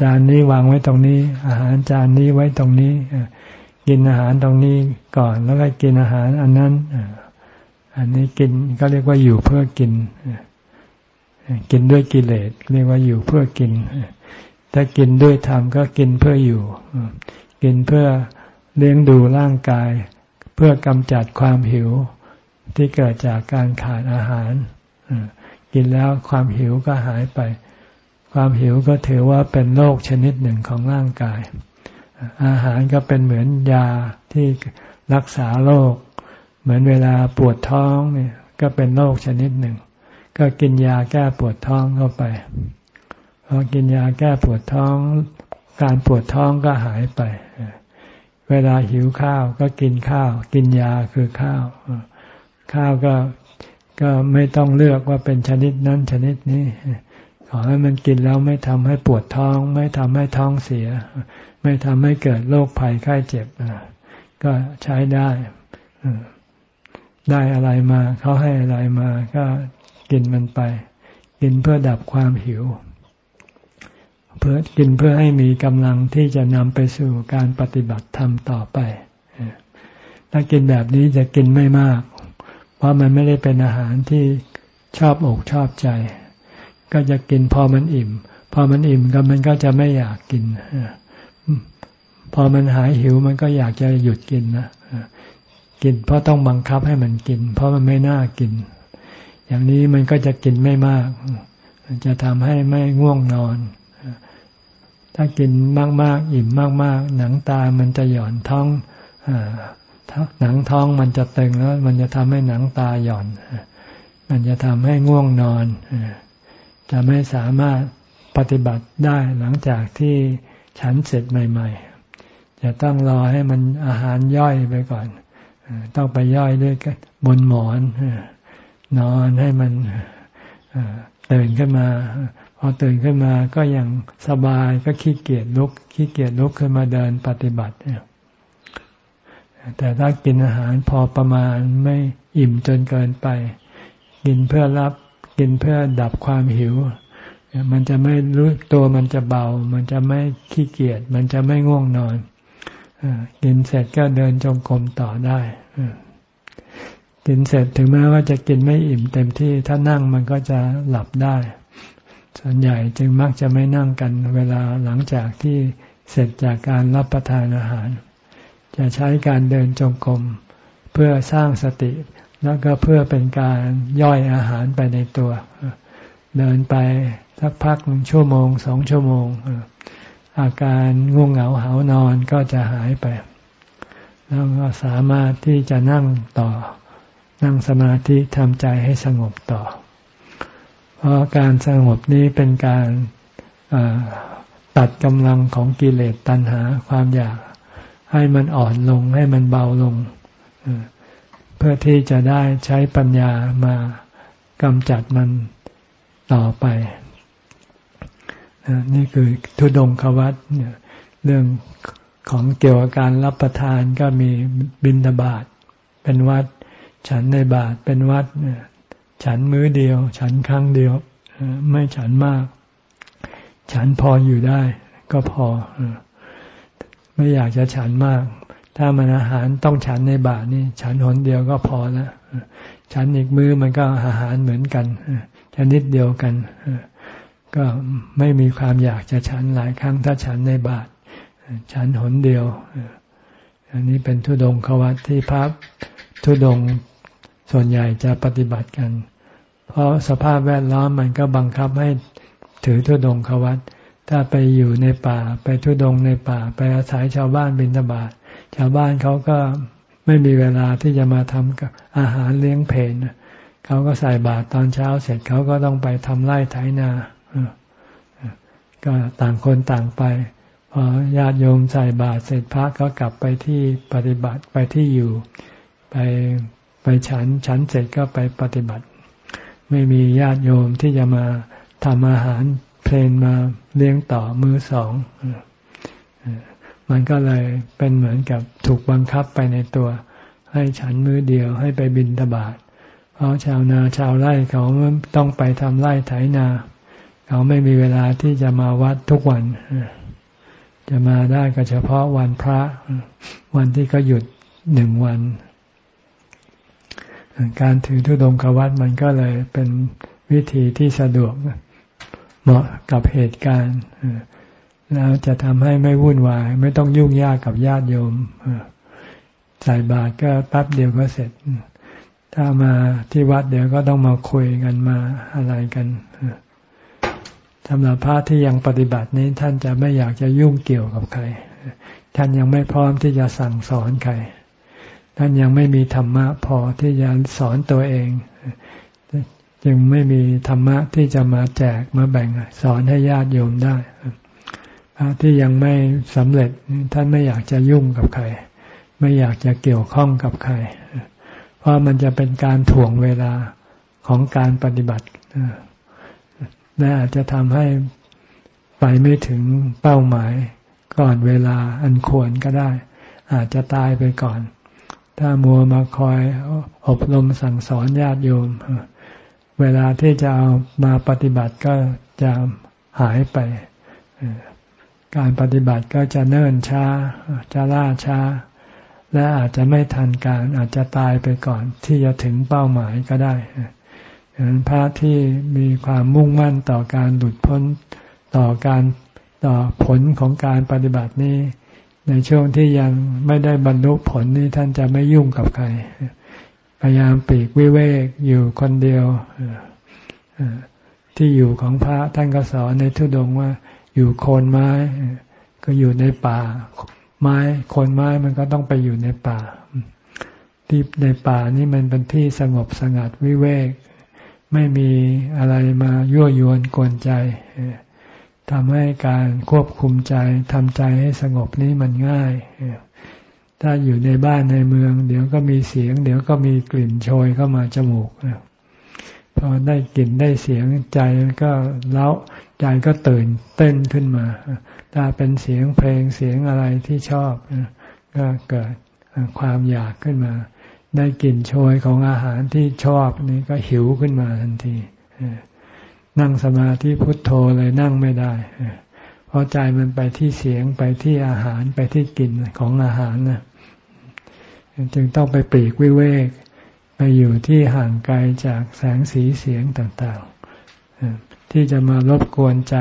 จานนี้วางไว้ตรงนี้ อาหารจานนี้ไว้ตรงนี้กินอาหารตรงนี้ก่อนแล้วก็กินอาหารอันนั้นอันนี้กินก็เรียกว่าอยู่เพื่อกินกินด้วยกิเลสเรียกว่าอยู่เพื่อกิน ถ้ากินด้วยธรรมก็กินเพื่ออยู่ กินเพื่อเลี้ยงดูร่างกาย เพื่อกำจัดความหิวที่เกิดจากการขาดอาหารกินแล้วความหิวก็หายไป ความหิวก็ถือว่าเป็นโรคชนิดหนึ่งของร่างกาย อาหารก็เป็นเหมือนยาที่รักษาโรค เหมือนเวลาปวดท้องเนี่ยก็เป็นโรคชนิดหนึ่ง ก็กินยาแก้ปวดท้องเข้าไป พอกินยาแก้ปวดท้อง การปวดท้องก็หายไป เวลาหิวข้าวก็กินข้าว กินยาคือข้าว ข้าวก็ก็ไม่ต้องเลือกว่าเป็นชนิดนั้นชนิดนี้ ขอให้มันกินแล้วไม่ทำให้ปวดท้อง ไม่ทำให้ท้องเสีย ไม่ทำให้เกิดโรคภัยไข้เจ็บก็ใช้ได้ได้อะไรมาเขาให้อะไรมาก็กินมันไป กินเพื่อดับความหิว เพื่อกินเพื่อให้มีกำลังที่จะนำไปสู่การปฏิบัติธรรมต่อไปถ้ากินแบบนี้จะกินไม่มาก เพราะมันไม่ได้เป็นอาหารที่ชอบอกชอบใจ ก็จะกินพอมันอิ่ม พอมันอิ่มก็มันก็จะไม่อยากกินพอมันหายหิวมันก็อยากจะหยุดกินนะกินเพราะต้องบังคับให้มันกิน เพราะมันไม่น่ากิน อย่างนี้มันก็จะกินไม่มาก จะทำให้ไม่ง่วงนอน ถ้ากินมากๆ อิ่มมากๆ หนังตามันจะหย่อนท้องหนังท้องมันจะตึงแล้ว มันจะทำให้หนังตาหย่อน มันจะทำให้ง่วงนอน จะไม่สามารถปฏิบัติได้หลังจากที่ฉันเสร็จใหม่ ๆ จะต้องรอให้มันอาหารย่อยไปก่อน ต้องไปย่อยด้วยบนหมอน นอนให้มันตื่นขึ้นมาพอตื่นขึ้นมาก็ยังสบายก็ขี้เกียจลุกขี้เกียจลุกขึ้นมาเดินปฏิบัติแต่ถ้ากินอาหารพอประมาณไม่อิ่มจนเกินไป กินเพื่อรับ กินเพื่อดับความหิว มันจะไม่รู้ตัวมันจะเบา มันจะไม่ขี้เกียจมันจะไม่ง่วงนอนกินเสร็จก็เดินจงกรมต่อได้กินเสร็จถึงแม้ว่าจะกินไม่อิ่มเต็มที่ถ้านั่งมันก็จะหลับได้ ส่วนใหญ่จึงมักจะไม่นั่งกันเวลาหลังจากที่เสร็จจากการรับประทานอาหาร จะใช้การเดินจงกรมเพื่อสร้างสติ แล้วก็เพื่อเป็นการย่อยอาหารไปในตัว เดินไปสักพักหนึ่งชั่วโมงสองชั่วโมง อาการง่วงเหงาหานอนก็จะหายไป แล้วก็สามารถที่จะนั่งต่อ นั่งสมาธิทำใจให้สงบต่อ เพราะการสงบนี้เป็นการตัดกำลังของกิเลสตัณหาความอยาก ให้มันอ่อนลงให้มันเบาลง เพื่อที่จะได้ใช้ปัญญามากำจัดมันต่อไป นี่คือทุดงควัตเรื่องของเกี่ยวกับการรับประทานก็มีบินทบาทเป็นวัด ฉันในบาทเป็นวัด ฉันมื้อเดียว ฉันครั้งเดียว ไม่ฉันมาก ฉันพออยู่ได้ ก็พอ ไม่อยากจะฉันมาก ถ้ามันอาหารต้องฉันในบาทนี่ฉันหนเดียวก็พอแล้วฉันอีกมือมันก็อาหารเหมือนกันชนิดเดียวกัน ก็ไม่มีความอยากจะฉันหลายครั้งถ้าฉันในบาทฉันหนเดียว อันนี้เป็นทุดงควัตที่พระทุดงส่วนใหญ่จะปฏิบัติกัน เพราะสภาพแวดล้อมมันก็บังคับให้ถือทุดงควัตถ้าไปอยู่ในป่า ไปทุดงในป่า ไปอาศัยชาวบ้านบินทบาท ชาวบ้านเขาก็ไม่มีเวลาที่จะมาทำอาหารเลี้ยงเพนเขาก็ใส่บาตรตอนเช้าเสร็จเขาก็ต้องไปทำไร่ไถนาก็ต่างคนต่างไปพอญาติโยมใส่บาตรเสร็จพระก็กลับไปที่ปฏิบัติไปที่อยู่ ไปไปฉันฉันเสร็จก็ไปปฏิบัติ ไม่มีญาติโยมที่จะมาทำอาหารเพลนมาเลี้ยงต่อมือสอง มันก็เลยเป็นเหมือนกับถูกบังคับไปในตัว ให้ฉันมือเดียวให้ไปบินทบาทเพราะชาวนาชาวไร่เขาต้องไปทำไร่ไถนา เขาไม่มีเวลาที่จะมาวัดทุกวัน จะมาได้ก็เฉพาะวันพระ วันที่เขาหยุดหนึ่งวัน การถือธุดงควัดมันก็เลยเป็นวิธีที่สะดวกเหมาะกับเหตุการณ์ แล้วจะทำให้ไม่วุ่นวาย ไม่ต้องยุ่งยากกับญาติโยมใส่บาตรก็แป๊บเดียวก็เสร็จ ถ้ามาที่วัดเดี๋ยวก็ต้องมาคุยกันมาอะไรกันสำหรับพระที่ยังปฏิบัตินี้ท่านจะไม่อยากจะยุ่งเกี่ยวกับใคร ท่านยังไม่พร้อมที่จะสั่งสอนใคร ท่านยังไม่มีธรรมะพอที่จะสอนตัวเองจึงไม่มีธรรมะที่จะมาแจกมาแบ่งสอนให้ญาติโยมได้ พระที่ยังไม่สำเร็จท่านไม่อยากจะยุ่งกับใคร ไม่อยากจะเกี่ยวข้องกับใคร เพราะมันจะเป็นการถ่วงเวลาของการปฏิบัติและอาจจะทำให้ไปไม่ถึงเป้าหมายก่อนเวลาอันควรก็ได้ อาจจะตายไปก่อน ถ้ามัวมาคอยอบรมสั่งสอนญาติโยม เวลาที่จะเอามาปฏิบัติก็จะหายไป การปฏิบัติก็จะเนิ่นช้า จะล่าช้า และอาจจะไม่ทันการอาจจะตายไปก่อนที่จะถึงเป้าหมายก็ได้ฉะนั้นพระที่มีความมุ่งมั่นต่อการหลุดพ้นต่อการต่อผลของการปฏิบัตินี้ ในช่วงที่ยังไม่ได้บรรลุผลนี้ท่านจะไม่ยุ่งกับใคร พยายามปีกวิเวกอยู่คนเดียวที่อยู่ของพระท่านก็สอนในทุดงว่า อยู่โคนไม้ ก็อยู่ในป่า ไม้โคนไม้มันก็ต้องไปอยู่ในป่า ที่ในป่านี่มันเป็นที่สงบสงัดวิเวก ไม่มีอะไรมายั่วยวนกวนใจทำให้การควบคุมใจทำใจให้สงบนี้มันง่ายถ้าอยู่ในบ้านในเมือง เดี๋ยวก็มีเสียง เดี๋ยวก็มีกลิ่นโชยเข้ามาจมูกพอได้กลิ่นได้เสียงใจก็เล้า ใจก็ตื่นเต้นขึ้นมา ถ้าเป็นเสียงเพลงเสียงอะไรที่ชอบ ก็เกิดความอยากขึ้นมา ได้กลิ่นโชยของอาหารที่ชอบนี่ก็หิวขึ้นมาทันทีนั่งสมาธิพุทโธเลยนั่งไม่ได้ เพราะใจมันไปที่เสียงไปที่อาหารไปที่กลิ่นของอาหารนะจึงต้องไปปลีกวิเวก ไปอยู่ที่ห่างไกลจากแสงสีเสียงต่างๆ ที่จะมารบกวนใจ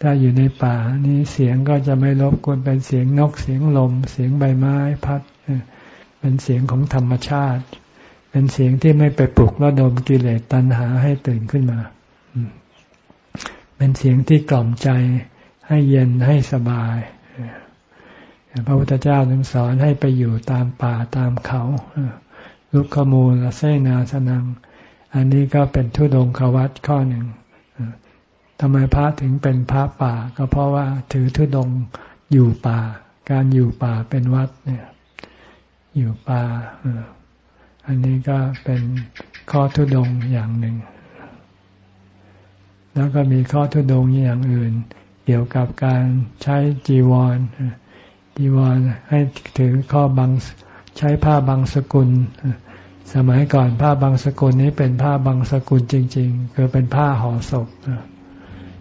ถ้าอยู่ในป่านี้เสียงก็จะไม่รบกวนเป็นเสียงนกเสียงลม เสียงใบไม้พัด เป็นเสียงของธรรมชาติ เป็นเสียงที่ไม่ไปปลุกระดมกิเลสตัณหาให้ตื่นขึ้นมา เป็นเสียงที่กล่อมใจให้เย็นให้สบายพระพุทธเจ้าถึงสอนให้ไปอยู่ตามป่าตามเขาลุกขมูลเสนาสนัง อันนี้ก็เป็นทุดงควัตข้อหนึ่งทำไมพระถึงเป็นพระป่า ก็เพราะว่าถือทุดงอยู่ป่า การอยู่ป่าเป็นวัดเนี่ย อยู่ป่าอันนี้ก็เป็นข้อทุดงอย่างหนึ่ง แล้วก็มีข้อทุดงอย่างอื่น เกี่ยวกับการใช้จีวร จีวรให้ถือข้อบังใช้ผ้าบางสกุล สมัยก่อนผ้าบางสกุลนี้เป็นผ้าบางสกุลจริง ๆ คือเป็นผ้าห่อศพ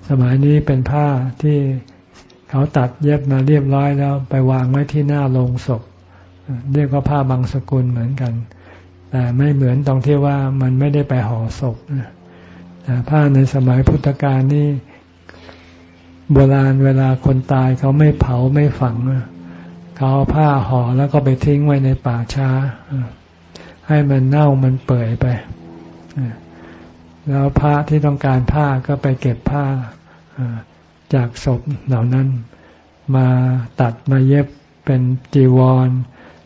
สมัยนี้เป็นผ้าที่เขาตัดเย็บมาเรียบร้อยแล้ว ไปวางไว้ที่หน้าโลงศพ เรียกว่าผ้าบางสกุลเหมือนกัน แต่ไม่เหมือนตรงที่ว่ามันไม่ได้ไปห่อศพผ้าในสมัยพุทธกาลนี่โบราณเวลาคนตายเขาไม่เผาไม่ฝัง เขาเอาผ้าห่อแล้วก็ไปทิ้งไว้ในป่าช้า ให้มันเน่ามันเปื่อยไป แล้วพระที่ต้องการผ้าก็ไปเก็บผ้าจากศพเหล่านั้น มาตัดมาเย็บเป็นจีวร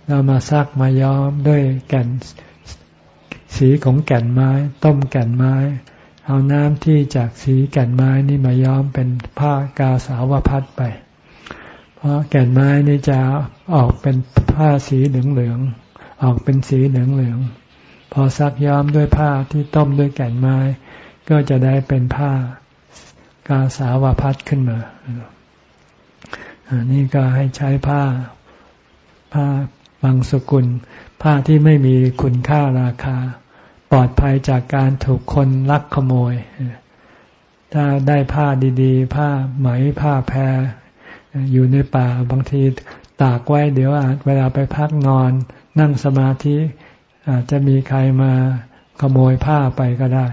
แล้วมาซักมาย้อมด้วยแก่นสีของแก่นไม้ ต้มแก่นไม้ เอาน้ำที่จากสีแก่นไม้นี่มาย้อมเป็นผ้ากาสาวพัดไป เพราะแก่นไม้นี่จะออกเป็นผ้าสีเหลืองๆ ออกเป็นสีเหลืองๆพอซักย้อมด้วยผ้าที่ต้มด้วยแก่นไม้ ก็จะได้เป็นผ้ากาสาวพัดขึ้นมาอันนี้ก็ให้ใช้ผ้าผ้าบางสกุล ผ้าที่ไม่มีคุณค่าราคา ปลอดภัยจากการถูกคนลักขโมย ถ้าได้ผ้าดีๆ ผ้าไหมผ้าแพรอยู่ในป่าบางที ตากไว้เดี๋ยวอาจเวลาไปพักนอน นั่งสมาธิอาจจะมีใครมาขโมยผ้าไปก็ได้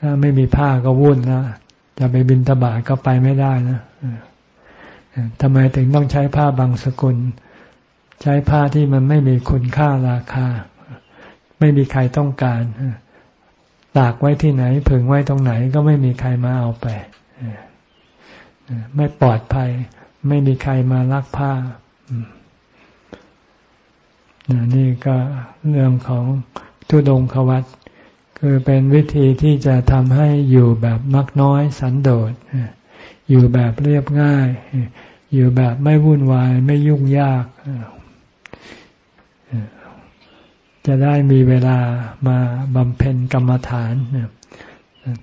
ถ้าไม่มีผ้าก็วุ่นนะจะไปบินตบาก็ไปไม่ได้นะทำไมถึงต้องใช้ผ้าบางสกุล ใช้ผ้าที่มันไม่มีคุณค่าราคา ไม่มีใครต้องการตากไว้ที่ไหนผึ่งไว้ตรงไหนก็ไม่มีใครมาเอาไปไม่ปลอดภัย ไม่มีใครมาลักผ้านี่ก็เรื่องของทุดงควัตคือเป็นวิธีที่จะทำให้อยู่แบบมักน้อยสันโดษอยู่แบบเรียบง่าย อยู่แบบไม่วุ่นวาย ไม่ยุ่งยาก จะได้มีเวลามาบำเพ็ญกรรมฐาน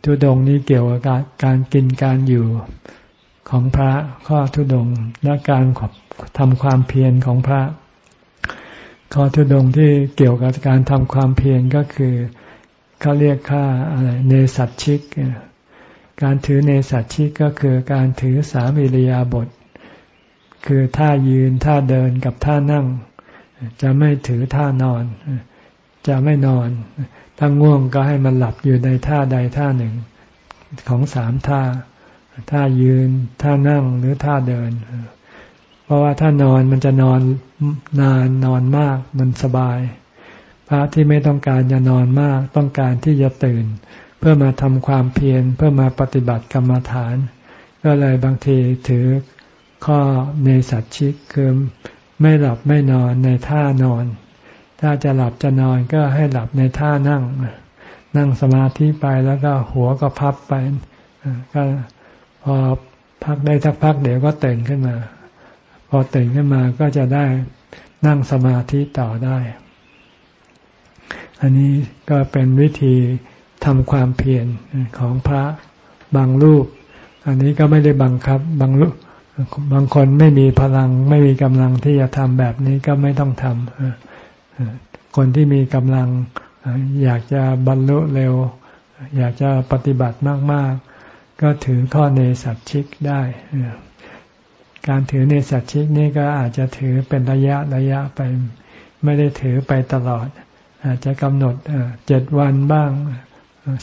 ทุดงนี้เกี่ยวกับการกินการอยู่ ของพระข้อทุดงและการทำความเพียรของพระ ข้อทุดงที่เกี่ยวกับการทำความเพียรก็คือเขาเรียกค่าอะไรเนสัตชิก การถือเนสัตชิกก็คือการถือสามิริยาบท คือท่ายืนท่าเดินกับท่านั่ง จะไม่ถือท่านอน จะไม่นอนถ้าง่วงก็ให้มันหลับอยู่ในท่าใดท่าหนึ่งของสามท่า ท่ายืนท่านั่งหรือท่าเดิน เพราะว่าถ้านอนมันจะนอนนานนอนมากมันสบาย พระที่ไม่ต้องการจะนอนมากต้องการที่จะตื่น เพื่อมาทำความเพียรเพื่อมาปฏิบัติกรรมฐาน ก็เลยบางทีถือข้อเนสัตชิกคือไม่หลับไม่นอนในท่านอน ถ้าจะหลับจะนอนก็ให้หลับในท่านั่ง นั่งสมาธิไปแล้วก็หัวก็พับไปก็ พอพักได้ทักพักเดี๋ยวก็ตื่นขึ้นมา พอตื่นขึ้นมาก็จะได้นั่งสมาธิต่อได้ อันนี้ก็เป็นวิธีทำความเพียรของพระบางรูป อันนี้ก็ไม่ได้บังคับบางรูปบางคนไม่มีพลังไม่มีกำลังที่จะทำแบบนี้ก็ไม่ต้องทำคนที่มีกำลังอยากจะบรรลุเร็ว อยากจะปฏิบัติมาก ก็ถือข้อเนสัตชิกได้การถือเนสัตชิกนี่ก็อาจจะถือเป็นระยะระยะไป ไม่ได้ถือไปตลอด อาจจะกำหนดเจ็ดวันบ้าง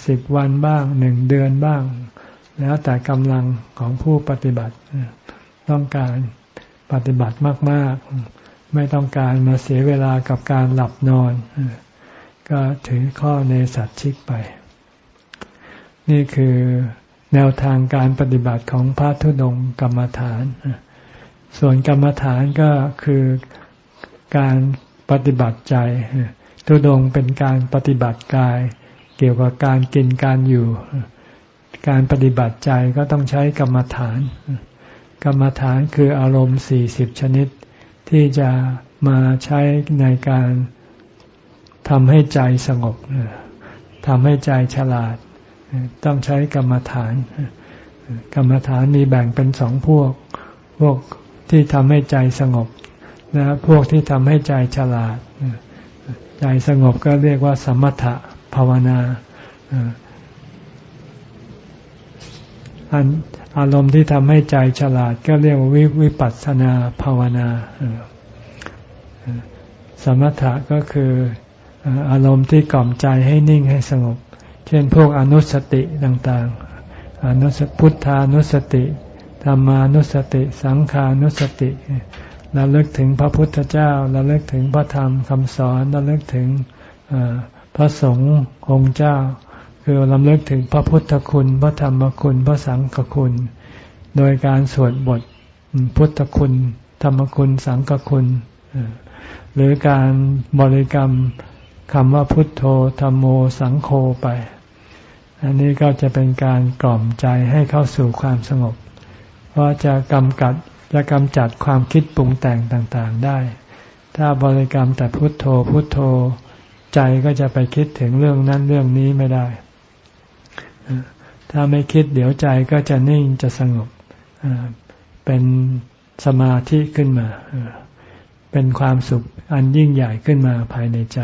สิบวันบ้างหนึ่งเดือนบ้าง แล้วแต่กำลังของผู้ปฏิบัติต้องการปฏิบัติมาก ๆ ไม่ต้องการมาเสียเวลากับการหลับนอน ก็ถือข้อเนสัตชิกไป นี่คือ แนวทางการปฏิบัติของพระธุดงกรรมฐาน ส่วนกรรมฐานก็คือการปฏิบัติใจทุดงเป็นการปฏิบัติกาย เกี่ยวกับการกินการอยู่ การปฏิบัติใจก็ต้องใช้กรรมฐาน กรรมฐานคืออารมณ์สี่สิบชนิด ที่จะมาใช้ในการทำให้ใจสงบทำให้ใจฉลาด ต้องใช้กรรมฐาน กรรมฐานมีแบ่งเป็นสองพวก พวกที่ทำให้ใจสงบนะพวกที่ทำให้ใจฉลาด ใจสงบก็เรียกว่าสมถะภาวนาอันอารมณ์ที่ทำให้ใจฉลาดก็เรียกว่าวิวปัสสนาภาวนา สมถะก็คืออารมณ์ที่กล่อมใจให้นิ่งให้สงบ ช่นพวกอนุสติต่างๆ อนุสพุทธานุสติธรรมานุสติ สังขานุสติเราเลิกถึงพระพุทธเจ้าเราเลิกถึงพระธรรมคำสอนเราเลิกถึงพระสงฆ์องค์เจ้า คือลำเลิกถึงพระพุทธคุณ พระธรรมคุณ พระสังฆคุณ โดยการสวดบทพุทธคุณ ธรรมคุณ สังฆคุณหรือการบริกรรมคำว่าพุทโธธรรมโมสังโฆไป อันนี้ก็จะเป็นการกล่อมใจให้เข้าสู่ความสงบ เพราะจะกำกัดจะกำจัดความคิดปรุงแต่งต่างๆได้ ถ้าบริกรรมแต่พุทโธพุทโธ ใจก็จะไปคิดถึงเรื่องนั้นเรื่องนี้ไม่ได้ ถ้าไม่คิดเดี๋ยวใจก็จะนิ่งจะสงบเป็นสมาธิขึ้นมา เป็นความสุขอันยิ่งใหญ่ขึ้นมาภายในใจ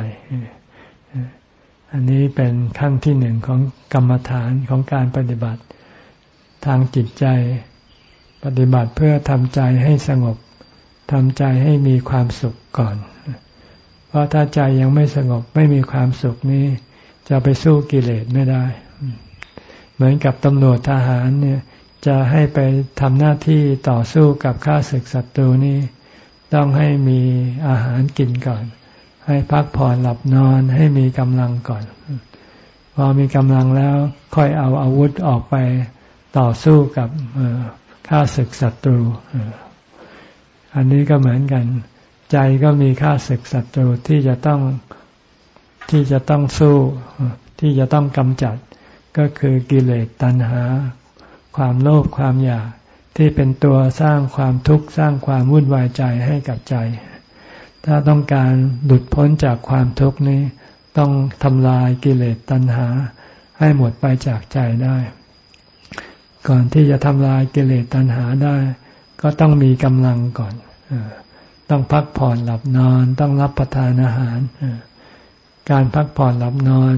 อันนี้เป็นขั้นที่หนึ่งของกรรมฐานของการปฏิบัติ ทางจิตใจ ปฏิบัติเพื่อทำใจให้สงบทำใจให้มีความสุขก่อน เพราะถ้าใจยังไม่สงบไม่มีความสุขนี้ จะไปสู้กิเลสไม่ได้ เหมือนกับตำรวจทหารเนี่ย จะให้ไปทำหน้าที่ต่อสู้กับข้าศึกศัตรูนี่ต้องให้มีอาหารกินก่อน ให้พักผ่อนหลับนอนให้มีกำลังก่อน พอมีกำลังแล้วค่อยเอาอาวุธออกไปต่อสู้กับข้าศึกศัตรู อันนี้ก็เหมือนกัน ใจก็มีค่าศึกศัตรูที่จะต้องที่จะต้องสู้ ที่จะต้องกำจัดก็คือกิเลสตัณหา ความโลภความอยากที่เป็นตัวสร้างความทุกข์สร้างความวุ่นวายใจให้กับใจ ถ้าต้องการหลุดพ้นจากความทุกข์นี้ ต้องทำลายกิเลสตัณหา ให้หมดไปจากใจได้ ก่อนที่จะทำลายกิเลสตัณหาได้ ก็ต้องมีกำลังก่อน ต้องพักผ่อนหลับนอน ต้องรับประทานอาหาร การพักผ่อนหลับนอน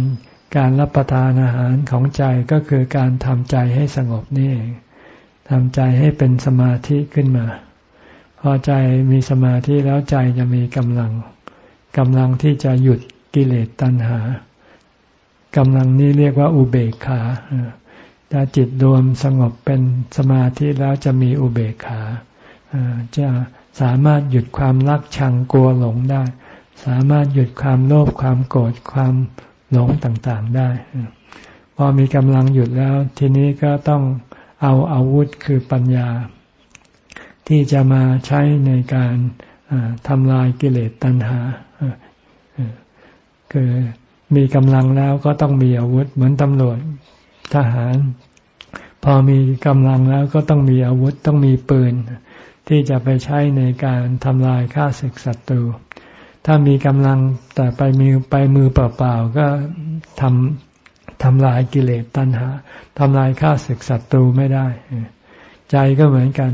การรับประทานอาหารของใจก็คือการทำใจให้สงบนี่เองทำใจให้เป็นสมาธิขึ้นมา พอใจมีสมาธิแล้วใจจะมีกำลังกำลังที่จะหยุดกิเลสตัณหากำลังนี้เรียกว่าอุเบกขาถ้าจิตรวมสงบเป็นสมาธิแล้วจะมีอุเบกขาจะสามารถหยุดความรักชังกลัวหลงได้ สามารถหยุดความโลภความโกรธความหลงต่างๆได้ พอมีกำลังหยุดแล้วทีนี้ก็ต้องเอาอาวุธคือปัญญา ที่จะมาใช้ในการทำลายกิเลสตัณหาคือมีกำลังแล้วก็ต้องมีอาวุธ เหมือนตำรวจทหาร พอมีกำลังแล้วก็ต้องมีอาวุธต้องมีปืน ที่จะไปใช้ในการทำลายฆ่าศึกศัตรู ถ้ามีกำลังแต่ไปมือไปมือเปล่าๆก็ทำทำลายกิเลสตัณหาทำลายข้าศึกศัตรูไม่ได้ ใจก็เหมือนกัน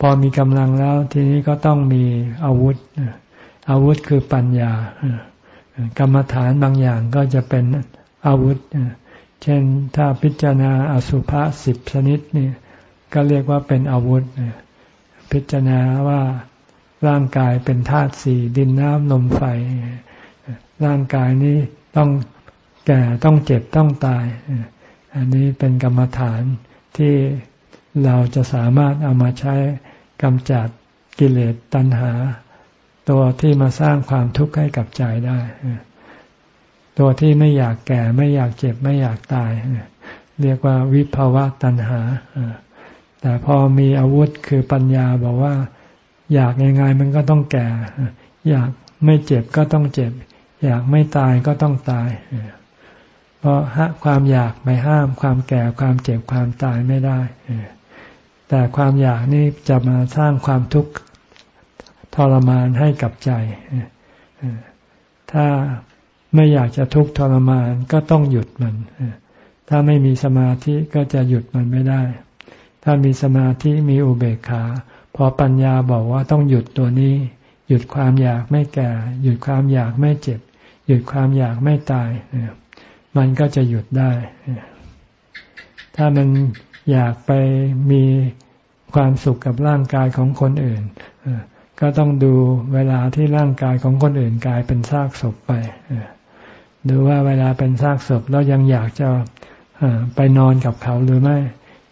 พอมีกำลังแล้วทีนี้ก็ต้องมีอาวุธ อาวุธคือปัญญากรรมฐานบางอย่างก็จะเป็นอาวุธ เช่นถ้าพิจารณาอสุภะสิบชนิดนี่ก็เรียกว่าเป็นอาวุธ พิจารณาว่าร่างกายเป็นธาตุสี่ดินน้ำลมไฟ ร่างกายนี้ต้องแก่ต้องเจ็บต้องตาย อันนี้เป็นกรรมฐานที่เราจะสามารถเอามาใช้ กำจัดกิเลสตัณหา ตัวที่มาสร้างความทุกข์ให้กับใจได้ ตัวที่ไม่อยากแก่ไม่อยากเจ็บไม่อยากตาย เรียกว่าวิภาวะตัณหา แต่พอมีอาวุธคือปัญญาบอกว่า อยากยังไงมันก็ต้องแก่ อยากไม่เจ็บก็ต้องเจ็บ อยากไม่ตายก็ต้องตาย เพราะความอยากไปห้ามความแก่ความเจ็บความตายไม่ได้ แต่ความอยากนี่จะมาสร้างความทุกข์ทรมานให้กับใจ ถ้าไม่อยากจะทุกข์ทรมานก็ต้องหยุดมัน ถ้าไม่มีสมาธิก็จะหยุดมันไม่ได้ ถ้ามีสมาธิมีอุเบกขา พอปัญญาบอกว่าต้องหยุดตัวนี้ หยุดความอยากไม่แก่ หยุดความอยากไม่เจ็บ หยุดความอยากไม่ตาย มันก็จะหยุดได้ ถ้ามัน อยากไปมีความสุขกับร่างกายของคนอื่น ก็ต้องดูเวลาที่ร่างกายของคนอื่นกลายเป็นซากศพไปดูว่าเวลาเป็นซากศพแล้วยังอยากจะไปนอนกับเขาหรือไม่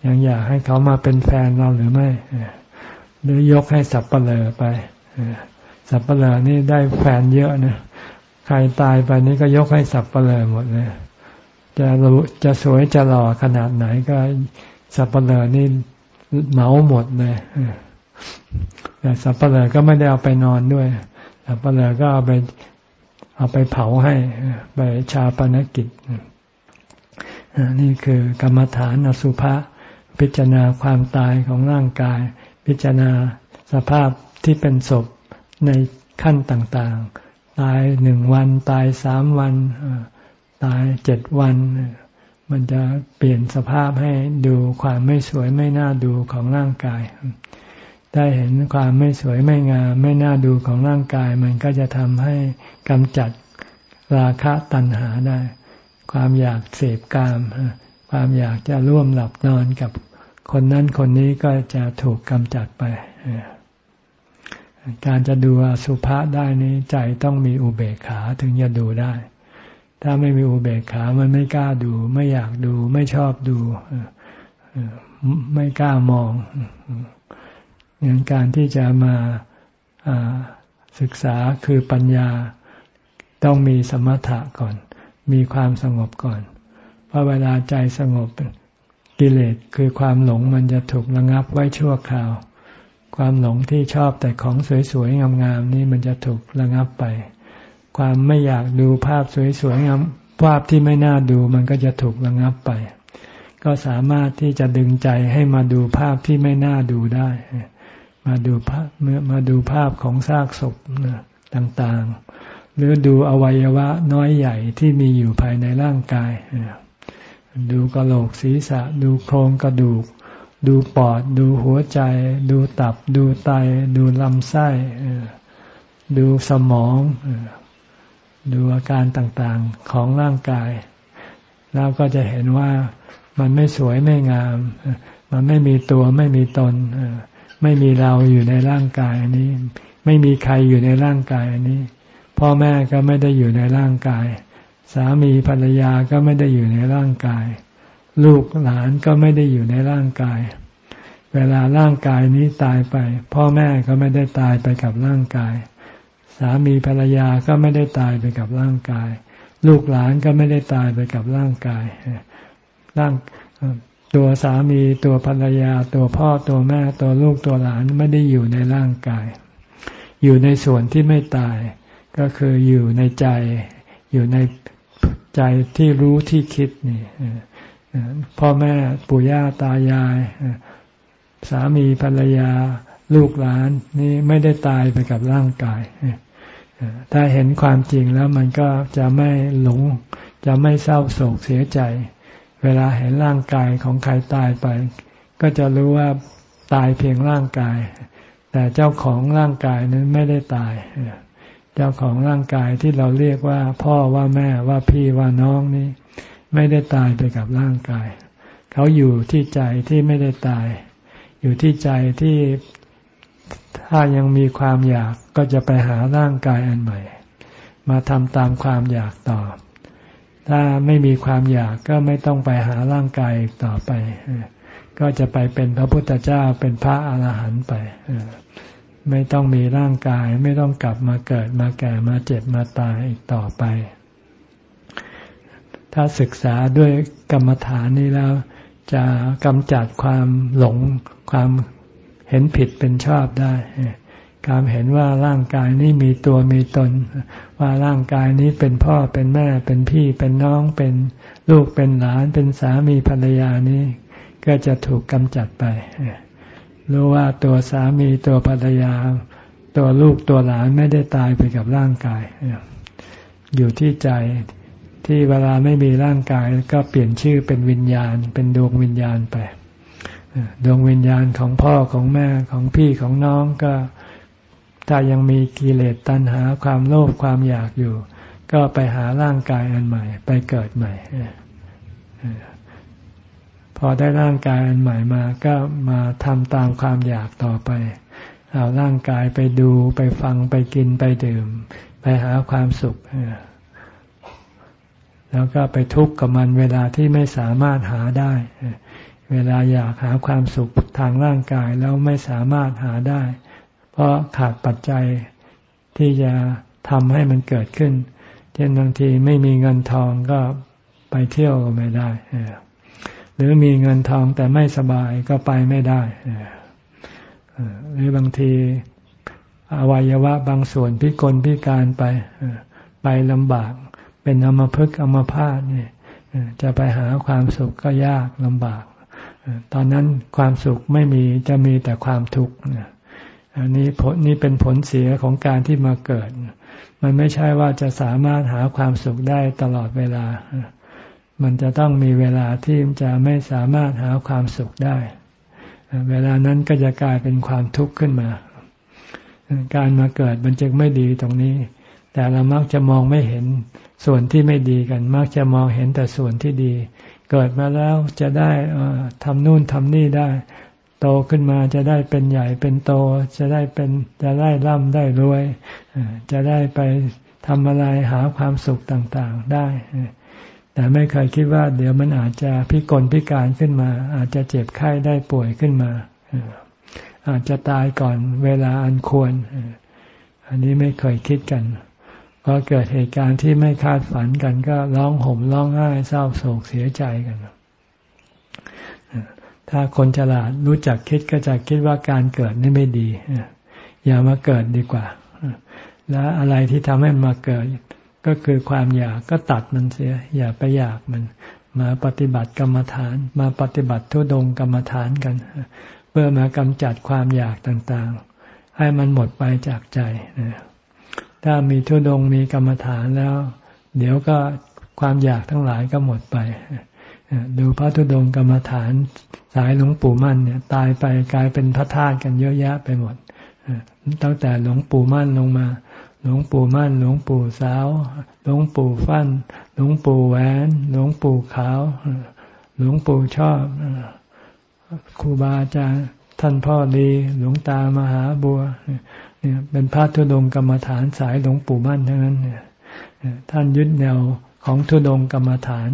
ยังอยากให้เขามาเป็นแฟนเราหรือไม่ หรือยกให้สับเปลอไปสับเปลอนี่ได้แฟนเยอะนะใครตายไปนี่ก็ยกให้สับเปลอหมดเลยจะรู้จะสวยจะหล่อขนาดไหนก็ สับเปลือนี่เหมาหมดเลยแต่สับเปลือก็ไม่ได้เอาไปนอนด้วย สับเปลือก็เอาไปเอาไปเผาให้ไปชาปนกิจนี่คือกรรมฐานอสุภะพิจารณาความตายของร่างกาย พิจารณาสภาพที่เป็นศพในขั้นต่าง ๆ ตายหนึ่งวัน ตายสามวัน ตายเจ็ดวัน มันจะเปลี่ยนสภาพให้ดูความไม่สวยไม่น่าดูของร่างกาย ได้เห็นความไม่สวยไม่งาม ไม่น่าดูของร่างกาย มันก็จะทำให้กำจัดราคะตัณหาได้ ความอยากเสพกาม ความอยากจะร่วมหลับนอนกับคนนั้นคนนี้ก็จะถูกกำจัดไป การจะดูสุภาษได้นี้ใจต้องมีอุเบกขาถึงจะดูได้ ถ้าไม่มีอุเบกขามันไม่กล้าดู ไม่อยากดู ไม่ชอบดูไม่กล้ามองงั้นการที่จะมาศึกษาคือปัญญาต้องมีสมถะก่อน มีความสงบก่อน เพราะเวลาใจสงบกิเลสคือความหลงมันจะถูกระงับไว้ชั่วคราวคความหลงที่ชอบแต่ของสวยๆงามๆนี่มันจะถูกระงับไป ความไม่อยากดูภาพสวยๆงามภาพที่ไม่น่าดูมันก็จะถูกระงับไป ก็สามารถที่จะดึงใจให้มาดูภาพที่ไม่น่าดูได้ มาดูภาพเมื่อมาดูภาพของซากศพต่างๆ หรือดูอวัยวะน้อยใหญ่ที่มีอยู่ภายในร่างกาย ดูกระโหลกศีรษะ ดูโครงกระดูก ดูปอด ดูหัวใจ ดูตับ ดูไต ดูลำไส้ ดูสมอง ดูอาการต่างๆของร่างกาย แล้วก็จะเห็นว่ามันไม่สวยไม่งาม มันไม่มีตัวไม่มีตน ไม่มีเราอยู่ในร่างกายนี้ ไม่มีใครอยู่ในร่างกายนี้ พ่อแม่ก็ไม่ได้อยู่ในร่างกาย สามีภรรยาก็ไม่ได้อยู่ในร่างกาย ลูกหลานก็ไม่ได้อยู่ในร่างกาย เวลาร่างกายนี้ตายไป พ่อแม่ก็ไม่ได้ตายไปกับร่างกาย สามีภรรยาก็ไม่ได้ตายไปกับร่างกาย ลูกหลานก็ไม่ได้ตายไปกับร่างกายร่างตัวสามีตัวภรรยา ตัวพ่อตัวแม่ตัวลูกตัวหลานไม่ได้อยู่ในร่างกาย อยู่ในส่วนที่ไม่ตาย ก็คืออยู่ในใจ อยู่ในใจที่รู้ที่คิดนี่พ่อแม่ปู่ย่าตายาย สามีภรรยา ลูกหลานนี่ไม่ได้ตายไปกับร่างกาย ถ้าเห็นความจริงแล้วมันก็จะไม่หลง จะไม่เศร้าโศกเสียใจ เวลาเห็นร่างกายของใครตายไป ก็จะรู้ว่าตายเพียงร่างกาย แต่เจ้าของร่างกายนั้นไม่ได้ตาย เจ้าของร่างกายที่เราเรียกว่า พ่อว่าแม่ว่าพี่ว่าน้องนี่ ไม่ได้ตายไปกับร่างกาย เขาอยู่ที่ใจที่ไม่ได้ตาย อยู่ที่ใจที่ ถ้ายังมีความอยากก็จะไปหาร่างกายอันใหม่ มาทำตามความอยากต่อ ถ้าไม่มีความอยากก็ไม่ต้องไปหาร่างกายต่อไป ก็จะไปเป็นพระพุทธเจ้าเป็นพระอาหารหันต์ไปไม่ต้องมีร่างกายไม่ต้องกลับมาเกิดมาแก่มาเจ็บมาตายอีกต่อไป ถ้าศึกษาด้วยกรรมฐานนี้แล้ว จะกำจัดความหลงความ เห็นผิดเป็นชอบได้ การเห็นว่าร่างกายนี้มีตัวมีตน ว่าร่างกายนี้เป็นพ่อเป็นแม่เป็นพี่เป็นน้องเป็นลูกเป็นหลานเป็นสามีภรรยานี้ ก็จะถูกกำจัดไปรู้ว่าตัวสามีตัวภรรยา ตัวลูกตัวหลานไม่ได้ตายไปกับร่างกาย อยู่ที่ใจที่เวลาไม่มีร่างกายก็เปลี่ยนชื่อเป็นวิญญาณ เป็นดวงวิญญาณไป ดวงวิญญาณของพ่อของแม่ของพี่ของน้องก็ถ้ายังมีกิเลสตัณหาความโลภความอยากอยู่ ก็ไปหาร่างกายอันใหม่ ไปเกิดใหม่ พอได้ร่างกายอันใหม่มา ก็มาทำตามความอยากต่อไป เอาร่างกายไปดูไปฟังไปกินไปดื่ม ไปหาความสุข แล้วก็ไปทุกข์กับมันเวลาที่ไม่สามารถหาได้ เวลาอยากหาความสุขทางร่างกายแล้วไม่สามารถหาได้ เพราะขาดปัจจัยที่จะทำให้มันเกิดขึ้น เช่นบางทีไม่มีเงินทองก็ไปเที่ยวก็ไม่ได้ หรือมีเงินทองแต่ไม่สบายก็ไปไม่ได้ หรือบางทีอวัยวะบางส่วนพิกลพิการไป ไปลำบาก เป็นอมภพอมพาตเนี่ยจะไปหาความสุขก็ยากลำบาก ตอนนั้นความสุขไม่มีจะมีแต่ความทุกข์อันนี้ผลนี้เป็นผลเสียของการที่มาเกิด มันไม่ใช่ว่าจะสามารถหาความสุขได้ตลอดเวลา มันจะต้องมีเวลาที่จะไม่สามารถหาความสุขได้ เวลานั้นก็จะกลายเป็นความทุกข์ขึ้นมา การมาเกิดมันจึงไม่ดีตรงนี้ แต่เรามักจะมองไม่เห็นส่วนที่ไม่ดีกัน มักจะมองเห็นแต่ส่วนที่ดี เกิดมาแล้วจะได้ทำนู่นทำนี่ได้ โตขึ้นมาจะได้เป็นใหญ่เป็นโต จะได้เป็นจะได้ร่ำได้รวย จะได้ไปทำอะไรหาความสุขต่างๆได้ แต่ไม่เคยคิดว่า เดี๋ยวมันอาจจะพิกลพิการขึ้นมา อาจจะเจ็บไข้ได้ป่วยขึ้นมา อาจจะตายก่อนเวลาอันควร อันนี้ไม่เคยคิดกัน อเกิดเหตุการณ์ที่ไม่คาดฝันกันก็ร้องห่มร้องไห้เศร้าโศกเสียใจกัน ถ้าคนฉลาดรู้จักคิดก็จะคิดว่าการเกิดนี่ไม่ดี อย่ามาเกิดดีกว่า แล้วอะไรที่ทำให้มาเกิด ก็คือความอยากก็ตัดมันเสีย อย่าไปอยากมัน มาปฏิบัติกรรมฐาน มาปฏิบัติทุดงกรรมฐานกัน เพื่อมากำจัดความอยากต่างๆ ให้มันหมดไปจากใจ ถ้ามีทุดงมีกรรมฐานแล้ว เดี๋ยวก็ความอยากทั้งหลายก็หมดไปดูพระธุดงกรรมฐานสายหลวงปู่มั่นเนี่ยตายไปกลายเป็นพระธาตุกันเยอะแยะไปหมดตั้งแต่หลวงปู่มั่นลงมา หลวงปู่มั่น หลวงปู่สาว หลวงปู่ฟัน่น หลวงปู่แหวน หลวงปู่ขาว หลวงปู่ชอบครูบาอาจารย์ท่านพ่อดี หลวงตามหาบัว เนี่ยเป็นพระธุดงกรรมฐานสายหลวงปู่มั่นทั้งนั้นเนี่ยท่านยึดแนวของธุดงกรรมฐาน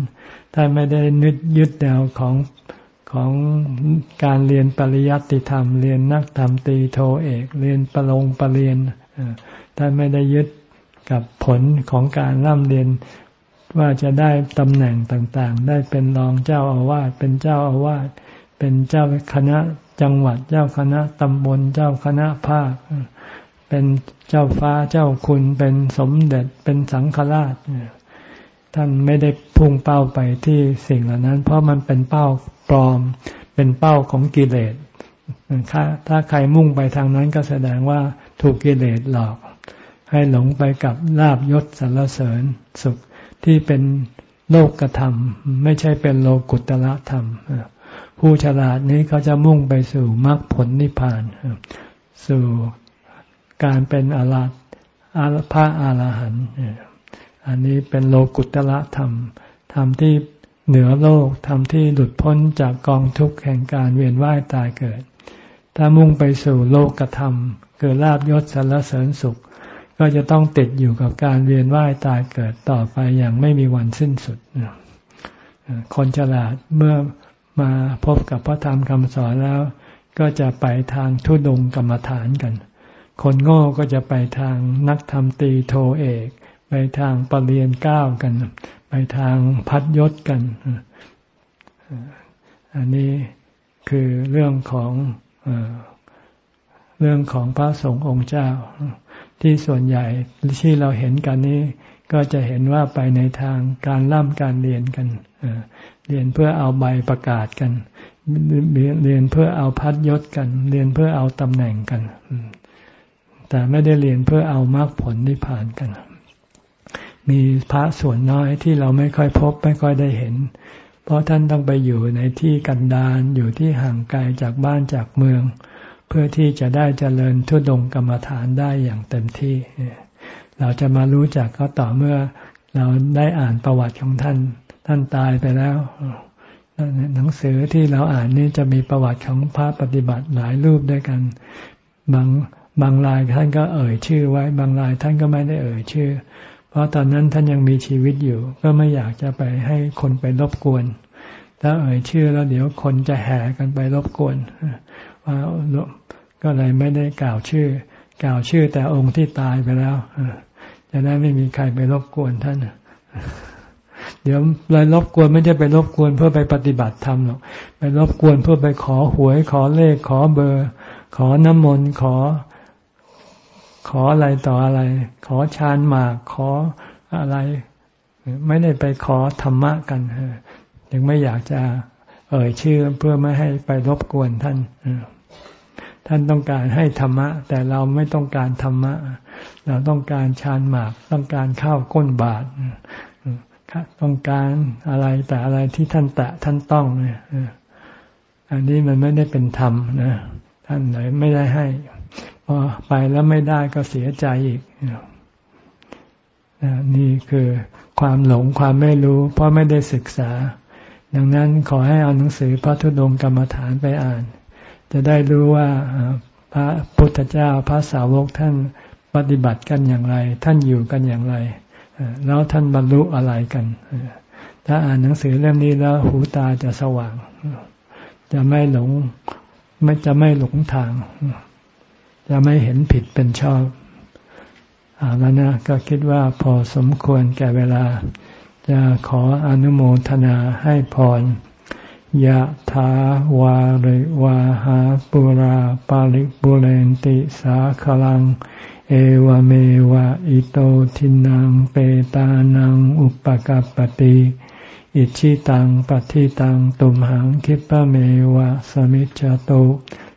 ท่านไม่ได้นึดยึดแนวของของการเรียนปริยัติธรรม เรียนนักธรรมตีโทเอก เรียนประลงปรเรียนท่านไม่ได้ยึดกับผลของการร่ำเรียนว่าจะได้ตำแหน่งต่างๆ ได้เป็นรองเจ้าอาวาสเป็นเจ้าอาวาสเป็นเจ้าคณะจังหวัดเจ้าคณะตำบลเจ้าคณะภาค เป็นเจ้าฟ้าเจ้าคุณเป็นสมเด็จเป็นสังฆราชท่านไม่ได้พุ่งเป้าไปที่สิ่งเหล่านั้น เพราะมันเป็นเป้าปลอม เป็นเป้าของกิเลสถ้าใครมุ่งไปทางนั้นก็แสดงว่าถูกกิเลสหลอก ให้หลงไปกับลาบยศสรรเสริญสุขที่เป็นโลกธรรม ไม่ใช่เป็นโลกุตละธรรม ผู้ฉลาดนี้เขาจะมุ่งไปสู่มรรคผลนิพพาน สู่ การเป็นอรหันต์พระอรหันต์อันนี้เป็นโลกุตละธรรม ธรรมที่เหนือโลก ธรรมที่หลุดพ้นจากกองทุกข์แห่งการเวียนว่ายตายเกิด ถ้ามุ่งไปสู่โลกธรรมเกิดลาบยศสรรเสริญสุข ก็จะต้องติดอยู่กับการเวียนว่ายตายเกิดต่อไปอย่างไม่มีวันสิ้นสุด คนฉลาดเมื่อมาพบกับพระธรรมคำสอนแล้ว ก็จะไปทางทุดงกรรมฐานกัน คนโง่ก็จะไปทางนักธรรมตีโทเอก ไปทางปรริญญาเก้ากัน ไปทางพัดยศกัน อันนี้คือเรื่องของเรื่องของพระสงฆ์องค์เจ้า ที่ส่วนใหญ่ที่เราเห็นกันนี้ ก็จะเห็นว่าไปในทางการล่ำการเรียนกันเรียนเพื่อเอาใบประกาศกัน เรียนเพื่อเอาพัดยศกัน เรียนเพื่อเอาตำแหน่งกัน แต่ไม่ได้เรียนเพื่อเอามรรคผลนิพพานกัน มีพระส่วนน้อยที่เราไม่ค่อยพบไม่ค่อยได้เห็น เพราะท่านต้องไปอยู่ในที่กันดารอยู่ที่ห่างไกลจากบ้านจากเมือง เพื่อที่จะได้เจริญทุดงกรรมฐานได้อย่างเต็มที่ เราจะมารู้จักเขาต่อเมื่อเราได้อ่านประวัติของท่าน ท่านตายไปแล้วหนังสือที่เราอ่านนี่จะมีประวัติของพระปฏิบัติหลายรูปด้วยกัน บาง บางรายท่านก็เอ่ยชื่อไว้ บางรายท่านก็ไม่ได้เอ่ยชื่อ เพราะตอนนั้นท่านยังมีชีวิตอยู่ ก็ไม่อยากจะไปให้คนไปรบกวน ถ้าเอ่ยชื่อแล้วเดี๋ยวคนจะแห่กันไปรบกวนว่าก็เลยไม่ได้กล่าวชื่อ กล่าวชื่อแต่องค์ที่ตายไปแล้วจะได้ไม่มีใครไปรบกวนท่านเดี๋ยวเลยรบกวนไม่ใช่ไปรบกวนเพื่อไปปฏิบัติธรรมหรอกไปรบกวนเพื่อไปขอหวยขอเลขขอเบอร์ ขอน้ำมนต์ขอ ขออะไรต่ออะไร ขอฌานมากขออะไร ไม่ได้ไปขอธรรมะกันยังไม่อยากจะเอ่ยชื่อเพื่อไม่ให้ไปรบกวนท่านท่านต้องการให้ธรรมะ แต่เราไม่ต้องการธรรมะ เราต้องการฌานหมาก ต้องการข้าวก้นบาทต้องการอะไรแต่อะไรที่ท่านแตะท่านต้องเนี่ยอันนี้มันไม่ได้เป็นธรรมนะท่านเลยไม่ได้ให้ พอไปแล้วไม่ได้ก็เสียใจอีกนี่คือความหลงความไม่รู้ เพราะไม่ได้ศึกษา ดังนั้นขอให้เอาหนังสือพระธุดงกรรมฐานไปอ่าน จะได้รู้ว่าพระพุทธเจ้าพระสาวกท่านปฏิบัติกันอย่างไร ท่านอยู่กันอย่างไรแล้วท่านบรรลุอะไรกัน ถ้าอ่านหนังสือเล่มนี้แล้วหูตาจะสว่าง จะไม่หลงไม่จะไม่หลงทาง จะไม่เห็นผิดเป็นชอบอาแล้วนะก็คิดว่าพอสมควรแก่เวลา จะขออนุโมทนาให้พรยะถาวาริวาหาปุราปาริปุเรนติสาคลัง เอวเมวะอิโตทินังเปตานังอุปกัปติอิชิตังปฏิตังตุมหังคิปะเมวะสมิจจโต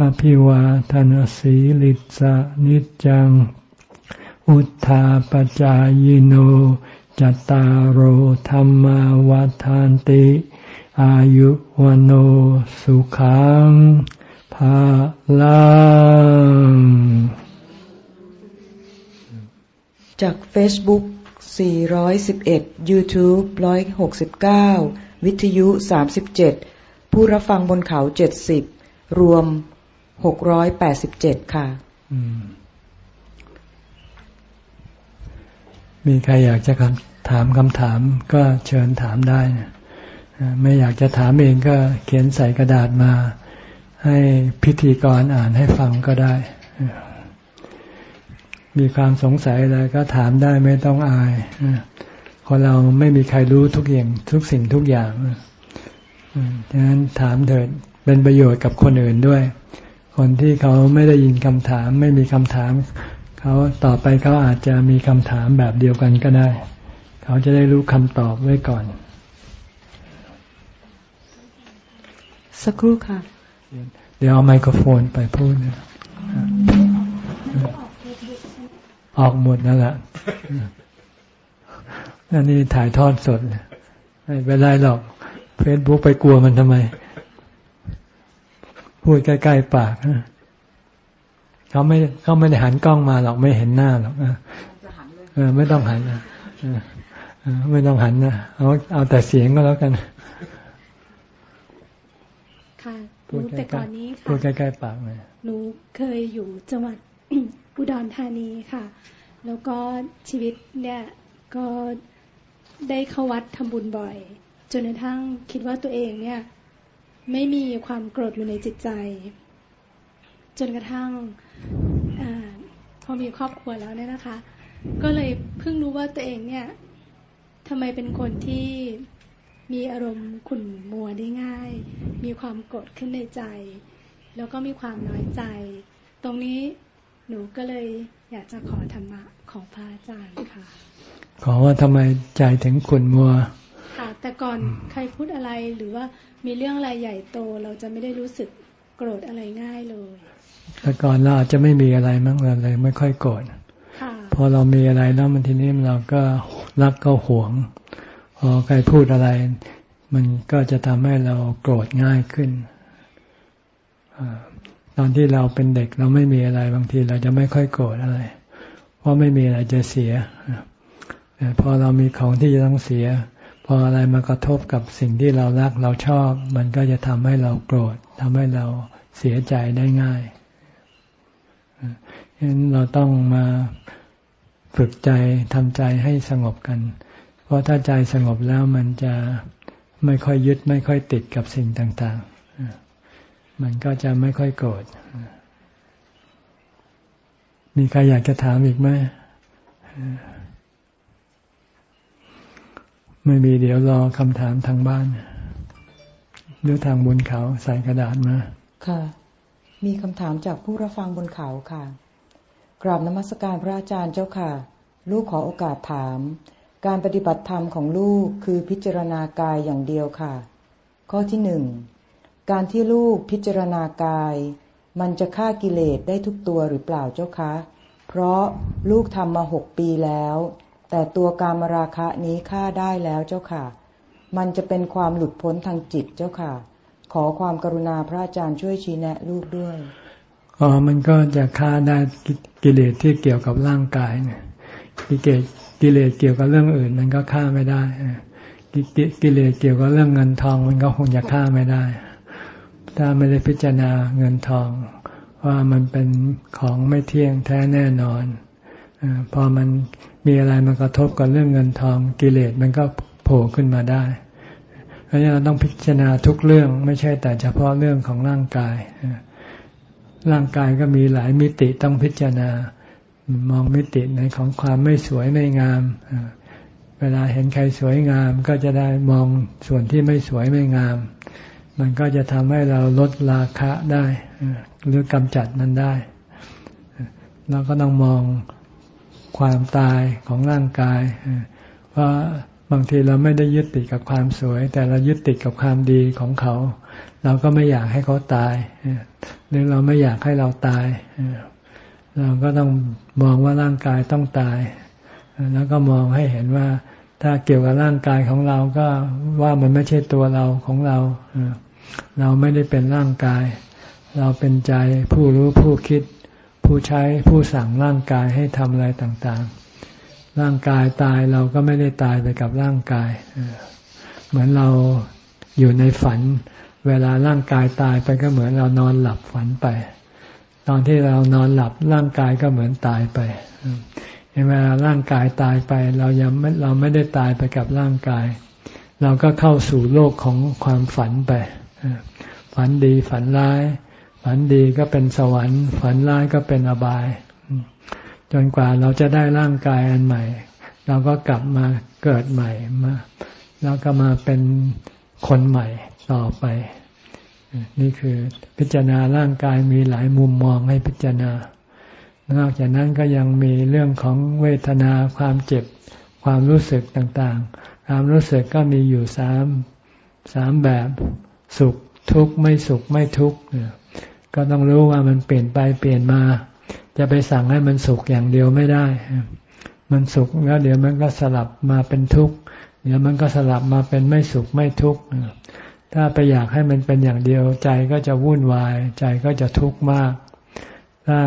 อภิวาทนสีลิสะนิจัง อุทธาปจายโน จตารโหธรรมวาทานติ อายุวันโอสุขังภาลังจาก Facebook 411 YouTube 169 วิทยุ 37 ผู้รับฟังบนเขา 70 รวม 687ค่ะมีใครอยากจะถามคำถามก็เชิญถามได้นะไม่อยากจะถามเองก็เขียนใส่กระดาษมา ให้พิธีกรอ่านให้ฟังก็ได้ มีความสงสัยอะไรก็ถามได้ไม่ต้องอายคนเราไม่มีใครรู้ทุกอย่างทุกสิ่งทุกอย่างดังนั้นถามเถิดเป็นประโยชน์กับคนอื่นด้วย คนที่เขาไม่ได้ยินคำถาม ไม่มีคำถาม เขาต่อไปเขาอาจจะมีคำถามแบบเดียวกันก็ได้ เขาจะได้รู้คำตอบไว้ก่อน สักครู่ค่ะ เดี๋ยวเอาไมโครโฟนไปพูดนะออกหมดนั่นแหละนั่นนี่ถ่ายทอดสดไม่เป็นไรหรอกเฟซบุ๊กไปกลัวมันทำไม พูดใกล้ๆปากเขาไม่เขาไม่ได้หันกล้องมาหรอกไม่เห็นหน้าหรอกเออ ไม่ต้องหันไม่ต้องหันนะเอาเอาแต่เสียงก็แล้วกันหนูแต่ก่อนนี้ค่ะพูดใกล้ๆปากเลยหนูเคยอยู่จังหวัดอุดรธานีค่ะ แล้วก็ชีวิตเนี่ยก็ได้เข้าวัดทำบุญบ่อย จนกระทั่งคิดว่าตัวเองเนี่ย ไม่มีความโกรธอยู่ในจิตใจ จนกระทั่งอพอมีครอบครัวแล้วเนี่ยนะคะ ก็เลยเพิ่งรู้ว่าตัวเองเนี่ยทำไมเป็นคนที่มีอารมณ์ขุ่นมัวได้ง่าย มีความโกรธขึ้นในใจ แล้วก็มีความน้อยใจ ตรงนี้หนูก็เลยอยากจะขอธรรมะของพระอาจารย์ค่ะ ขอว่าทำไมใจถึงขุ่นมัว ค่ะ แต่ก่อนใครพูดอะไรหรือว่ามีเรื่องอะไรใหญ่โตเราจะไม่ได้รู้สึกโกรธอะไรง่ายเลย แต่ก่อนเราอาจจะไม่มีอะไรมั้งเราเลยไม่ค่อยโกรธพอเรามีอะไรแล้วมันทีนี้เราก็รักก็หวง พอใครพูดอะไร มันก็จะทำให้เราโกรธง่ายขึ้นอตอนที่เราเป็นเด็กเราไม่มีอะไรบางทีเราจะไม่ค่อยโกรธอะไร เพราะไม่มีอะไรจะเสียแต่พอเรามีของที่จะต้องเสียพ ออะไรมากระทบกับสิ่งที่เรารักเราชอบ มันก็จะทำให้เราโกรธทำให้เราเสียใจได้ง่ายฉะนั้นเราต้องมาฝึกใจทำใจให้สงบกัน เพราะถ้าใจสงบแล้วมันจะไม่ค่อยยึดไม่ค่อยติดกับสิ่งต่างๆ มันก็จะไม่ค่อยโกรธ มีใครอยากจะถามอีกไหม ไม่มีเดี๋ยวรอคำถามทางบ้าน หรือทางบนเขาใส่กระดาษมาค่ะ มีคำถามจากผู้รับฟังบนเขาค่ะ กราบนมัสการพระอาจารย์เจ้าค่ะ ลูกขอโอกาสถาม การปฏิบัติธรรมของลูกคือพิจารณากายอย่างเดียวค่ะ ข้อที่หนึ่งการที่ลูกพิจารณากาย มันจะฆ่ากิเลสได้ทุกตัวหรือเปล่าเจ้าคะ เพราะลูกทำมาหกปีแล้ว แต่ตัวการมราคะนี้ฆ่าได้แล้วเจ้าค่ะ มันจะเป็นความหลุดพ้นทางจิตเจ้าค่ะ ขอความกรุณาพระอาจารย์ช่วยชี้แนะลูกด้วยอ๋อมันก็จะฆ่าได้กิเลสที่เกี่ยวกับร่างกายเนี่ยกิเลสกิเลสเกี่ยวกับเรื่องอื่น มันก็ฆ่าไม่ได้กิเลสเกี่ยวกับเรื่องเงินทอง มันก็คงจะฆ่าไม่ได้ ถ้าไม่ได้พิจารณาเงินทอง ว่ามันเป็นของไม่เที่ยงแท้แน่นอน พอมันมีอะไรมากระทบกับเรื่องเงินทองกิเลสมันก็โผล่ขึ้นมาได้เพราะฉะนั้นเราต้องพิจารณาทุกเรื่องไม่ใช่แต่เฉพาะเรื่องของร่างกาย ร่างกายก็มีหลายมิติต้องพิจารณามองมิติในของความไม่สวยไม่งาม เวลาเห็นใครสวยงามก็จะได้มองส่วนที่ไม่สวยไม่งาม มันก็จะทำให้เราลดราคะได้ หรือกำจัดมันได้ เราก็ต้องมอง ความตายของร่างกาย เพราะบางทีเราไม่ได้ยึดติดกับความสวย แต่เรายึดติดกับความดีของเขา เราก็ไม่อยากให้เขาตายหรือเราไม่อยากให้เราตาย เราก็ต้องมองว่าร่างกายต้องตาย แล้วก็มองให้เห็นว่า ถ้าเกี่ยวกับร่างกายของเราก็ว่ามันไม่ใช่ตัวเราของเรา เราไม่ได้เป็นร่างกาย เราเป็นใจผู้รู้ผู้คิด ผู้ใช้ผู้สั่งร่างกายให้ทำอะไรต่างๆ ร่างกายตายเราก็ไม่ได้ตายไปกับร่างกาย เหมือนเราอยู่ในฝัน เวลาร่างกายตายไปก็เหมือนเรานอนหลับฝันไป ตอนที่เรานอนหลับร่างกายก็เหมือนตายไปเวลาร่างกายตายไป เรายังไม่เราไม่ได้ตายไปกับร่างกาย เราก็เข้าสู่โลกของความฝันไป ฝันดีฝันร้าย ฝันดีก็เป็นสวรรค์ ฝันร้ายก็เป็นอบาย จนกว่าเราจะได้ร่างกายอันใหม่ เราก็กลับมาเกิดใหม่มาแล้วก็มาเป็นคนใหม่ต่อไป นี่คือพิจารณาร่างกายมีหลายมุมมองให้พิจารณา นอกจากนั้นก็ยังมีเรื่องของเวทนาความเจ็บความรู้สึกต่างๆ ความรู้สึกก็มีอยู่สามสามแบบสุขทุกข์ไม่สุขไม่ทุกข์ ก็ต้องรู้ว่ามันเปลี่ยนไปเปลี่ยนมา จะไปสั่งให้มันสุขอย่างเดียวไม่ได้ มันสุขแล้วเดี๋ยวมันก็สลับมาเป็นทุกข์ เดี๋ยวมันก็สลับมาเป็นไม่สุขไม่ทุกข์ ถ้าไปอยากให้มันเป็นอย่างเดียวใจก็จะวุ่นวาย ใจก็จะทุกข์มาก ถ้า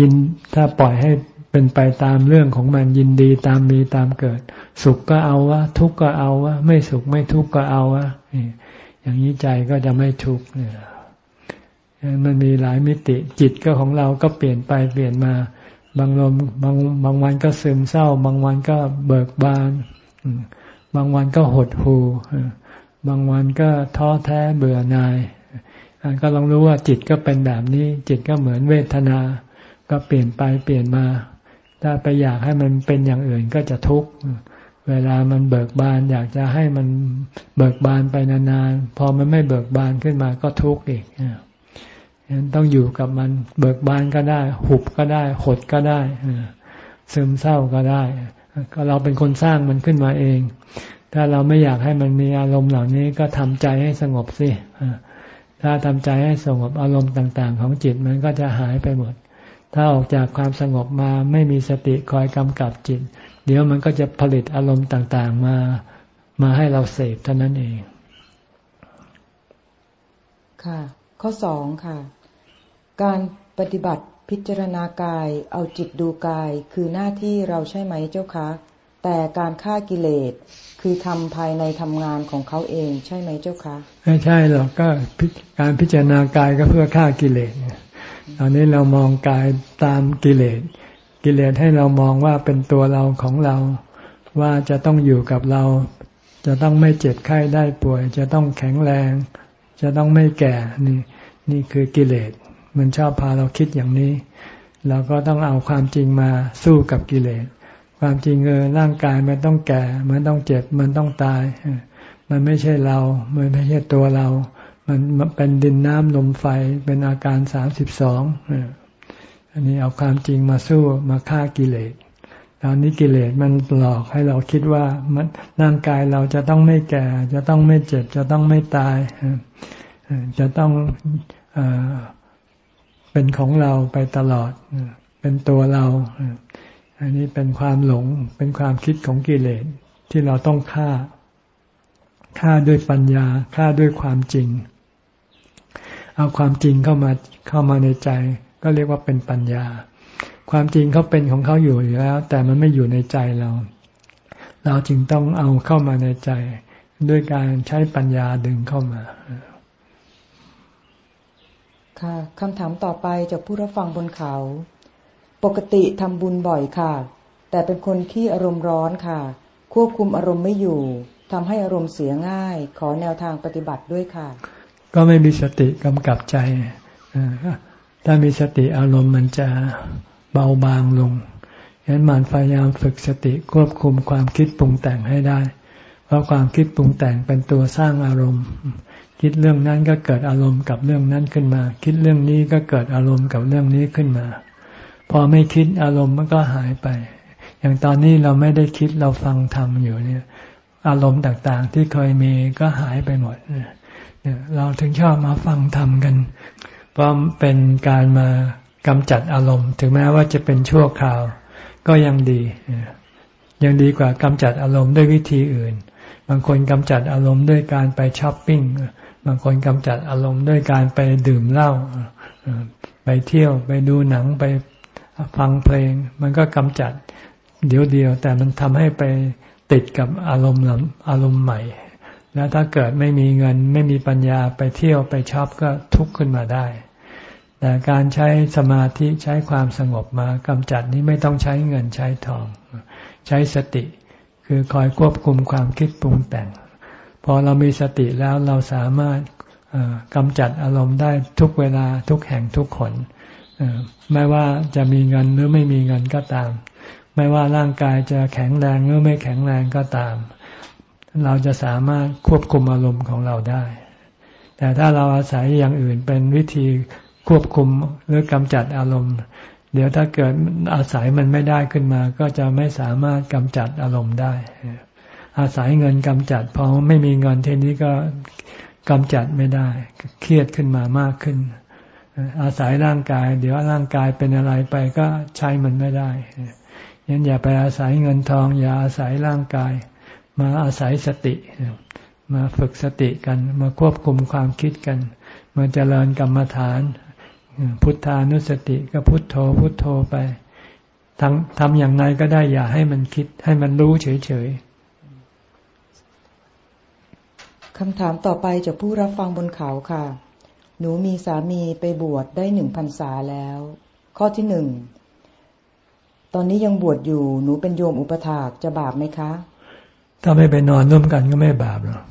ยินถ้าปล่อยให้เป็นไปตามเรื่องของมันยินดีตามมีตามเกิด สุขก็เอาวะทุกข์ก็เอาวะไม่สุขไม่ทุกข์ก็เอาวะอย่างนี้ใจก็จะไม่ทุกข์ มันมีหลายมิติจิตก็ของเราก็เปลี่ยนไปเปลี่ยนมา บางลมบางบางวันก็ซึมเศร้า บางวันก็เบิกบาน บางวันก็หดหู่บางวันก็ท้อแท้เบื่อหน่ายก็ลองรู้ว่าจิตก็เป็นแบบนี้ จิตก็เหมือนเวทนา ก็เปลี่ยนไปเปลี่ยนมา ถ้าไปอยากให้มันเป็นอย่างอื่นก็จะทุกข์เวลามันเบิกบาน อยากจะให้มันเบิกบานไปนานๆ พอมันไม่เบิกบานขึ้นมาก็ทุกข์อีก ต้องอยู่กับมัน เบิกบานก็ได้ หุบก็ได้ หดก็ได้ซึมเศร้าก็ได้ ก็เราเป็นคนสร้างมันขึ้นมาเอง ถ้าเราไม่อยากให้มันมีอารมณ์เหล่านี้ก็ทำใจให้สงบสิถ้าทำใจให้สงบอารมณ์ต่าง ๆ ของจิตมันก็จะหายไปหมด ถ้าออกจากความสงบมาไม่มีสติคอยกำกับจิต เดี๋ยวมันก็จะผลิตอารมณ์ต่างๆ มามาให้เราเสพเท่านั้นเอง ค่ะ ข้อสองค่ะ การปฏิบัติพิจารณากาย เอาจิตดูกาย คือหน้าที่เราใช่ไหมเจ้าคะ แต่การฆ่ากิเลส คือทำภายในทำงานของเขาเองใช่ไหมเจ้าคะ ไม่ใช่หรอกก็การพิจารณากายก็เพื่อฆ่ากิเลสตอนนี้เรามองกายตามกิเลส กิเลสให้เรามองว่าเป็นตัวเราของเรา ว่าจะต้องอยู่กับเรา จะต้องไม่เจ็บไข้ได้ป่วย จะต้องแข็งแรง จะต้องไม่แก่นี่ นี่คือกิเลส มันชอบพาเราคิดอย่างนี้ เราก็ต้องเอาความจริงมาสู้กับกิเลส ความจริงเออร่างกายมันต้องแก่ มันต้องเจ็บ มันต้องตาย มันไม่ใช่เรา มันไม่ใช่ตัวเรา มันเป็นดินน้ำลมไฟ เป็นอาการสามสิบสองอันนี้เอาความจริงมาสู้มาฆ่ากิเลสตอนนี้กิเลสมันหลอกให้เราคิดว่ามันร่างกายเราจะต้องไม่แก่ จะต้องไม่เจ็บ จะต้องไม่ตาย จะต้อง เป็นของเราไปตลอด เป็นตัวเรา อันนี้เป็นความหลง เป็นความคิดของกิเลสที่เราต้องฆ่า ฆ่าด้วยปัญญา ฆ่าด้วยความจริง เอาความจริงเข้ามาเข้ามาในใจ ก็เรียกว่าเป็นปัญญา ความจริงเขาเป็นของเขาอยู่อยู่แล้ว แต่มันไม่อยู่ในใจเรา เราจึงต้องเอาเข้ามาในใจ ด้วยการใช้ปัญญาดึงเข้ามา ค่ะคำถามต่อไปจากผู้รับฟังบนเขา ปกติทำบุญบ่อยค่ะ แต่เป็นคนที่อารมณ์ร้อนค่ะ ควบคุมอารมณ์ไม่อยู่ทำให้อารมณ์เสียง่าย ขอแนวทางปฏิบัติด้วยค่ะ ก็ไม่มีสติกำกับใจ ถ้ามีสติอารมณ์มันจะเบาบางลงฉะนั้นมันพยายามฝึกสติควบคุมความคิดปรุงแต่งให้ได้ เพราะความคิดปรุงแต่งเป็นตัวสร้างอารมณ์ คิดเรื่องนั้นก็เกิดอารมณ์กับเรื่องนั้นขึ้นมา คิดเรื่องนี้ก็เกิดอารมณ์กับเรื่องนี้ขึ้นมา พอไม่คิดอารมณ์มันก็หายไป อย่างตอนนี้เราไม่ได้คิดเราฟังธรรมอยู่เนี่ย อารมณ์ต่างๆ ที่เคยมีก็หายไปหมดเราถึงชอบมาฟังธรรมกัน เพราะเป็นการมากำจัดอารมณ์ ถึงแม้ว่าจะเป็นชั่วคราว ก็ยังดี ยังดีกว่ากำจัดอารมณ์ด้วยวิธีอื่น บางคนกำจัดอารมณ์ด้วยการไปช้อปปิ้ง บางคนกำจัดอารมณ์ด้วยการไปดื่มเหล้าไปเที่ยวไปดูหนังไปฟังเพลง มันก็กำจัดเดี๋ยวเดียว แต่มันทำให้ไปติดกับอารมณ์อารมณ์ใหม่ แล้วถ้าเกิดไม่มีเงินไม่มีปัญญาไปเที่ยวไปชอปก็ทุกข์ขึ้นมาได้ แต่การใช้สมาธิใช้ความสงบมากำจัดนี้ไม่ต้องใช้เงินใช้ทอง ใช้สติ คือคอยควบคุมความคิดปรุงแต่ง พอเรามีสติแล้วเราสามารถกำจัดอารมณ์ได้ทุกเวลาทุกแห่งทุกคนไม่ว่าจะมีเงินหรือไม่มีเงินก็ตาม ไม่ว่าร่างกายจะแข็งแรงหรือไม่แข็งแรงก็ตาม เราจะสามารถควบคุมอารมณ์ของเราได้ แต่ถ้าเราอาศัยอย่างอื่นเป็นวิธีควบคุมหรือกำจัดอารมณ์ เดี๋ยวถ้าเกิดอาศัยมันไม่ได้ขึ้นมา ก็จะไม่สามารถกำจัดอารมณ์ได้ อาศัยเงินกำจัดพอไม่มีเงินทีนี้ก็กำจัดไม่ได้ เครียดขึ้นมามากขึ้น อาศัยร่างกาย เดี๋ยวร่างกายเป็นอะไรไปก็ใช้มันไม่ได้ยันอย่าไปอาศัยเงินทอง อย่าอาศัยร่างกาย มาอาศัยสติ มาฝึกสติกัน มาควบคุมความคิดกัน มาเจริญกรรมฐาน พุทธานุสติก็พุทโธพุทโธไปทำทำอย่างไรก็ได้อย่าให้มันคิดให้มันรู้เฉยๆ คำถามต่อไปจากผู้รับฟังบนเขาค่ะ หนูมีสามีไปบวชได้หนึ่งพรรษาแล้ว ข้อที่หนึ่ง ตอนนี้ยังบวชอยู่ หนูเป็นโยมอุปถากจะบาปไหมคะ ถ้าไม่ไปนอนร่วมกันก็ไม่บาปหรอก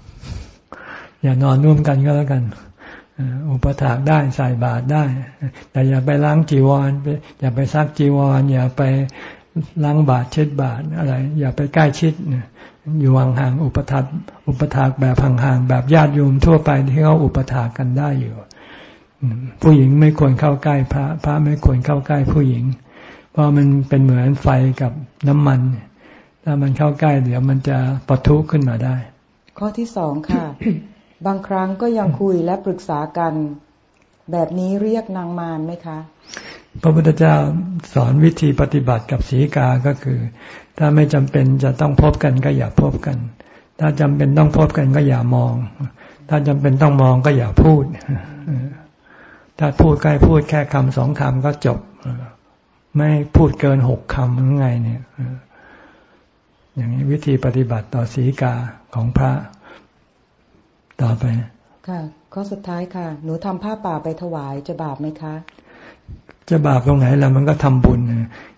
อย่านอนร่วมกันก็แล้วกัน อุปถากได้ใส่บาตรได้ แต่อย่าไปล้างจีวร อย่าไปซักจีวร อย่าไปล้างบาตรเช็ดบาตรอะไร อย่าไปใกล้ชิด อยู่ห่างๆอุปถากอุปถากแบบห่างๆแบบญาติโยมทั่วไปที่เขาอุปถากกันได้อยู่ ผู้หญิงไม่ควรเข้าใกล้พระ พระไม่ควรเข้าใกล้ผู้หญิง เพราะมันเป็นเหมือนไฟกับน้ำมันถ้ามันเข้าใกล้เดี๋ยวมันจะปะทุขึ้นมาได้ ข้อที่สองค่ะ บางครั้งก็ยังคุยและปรึกษากัน แบบนี้เรียกนางมารไหมคะ พระพุทธเจ้าสอนวิธีปฏิบัติกับสีกาก็คือ ถ้าไม่จำเป็นจะต้องพบกันก็อย่าพบกัน ถ้าจำเป็นต้องพบกันก็อย่ามอง ถ้าจำเป็นต้องมองก็อย่าพูด ถ้าพูดใกล้พูดแค่คำสองคำก็จบ ไม่พูดเกินหกคำยังไงเนี่ยอย่างนี้วิธีปฏิบัติต่อสีกาของพระต่อไป ค่ะข้อสุดท้ายค่ะ หนูทำผ้าป่าไปถวายจะบาปไหมคะ จะบาปตรงไหนแล้วมันก็ทำบุญ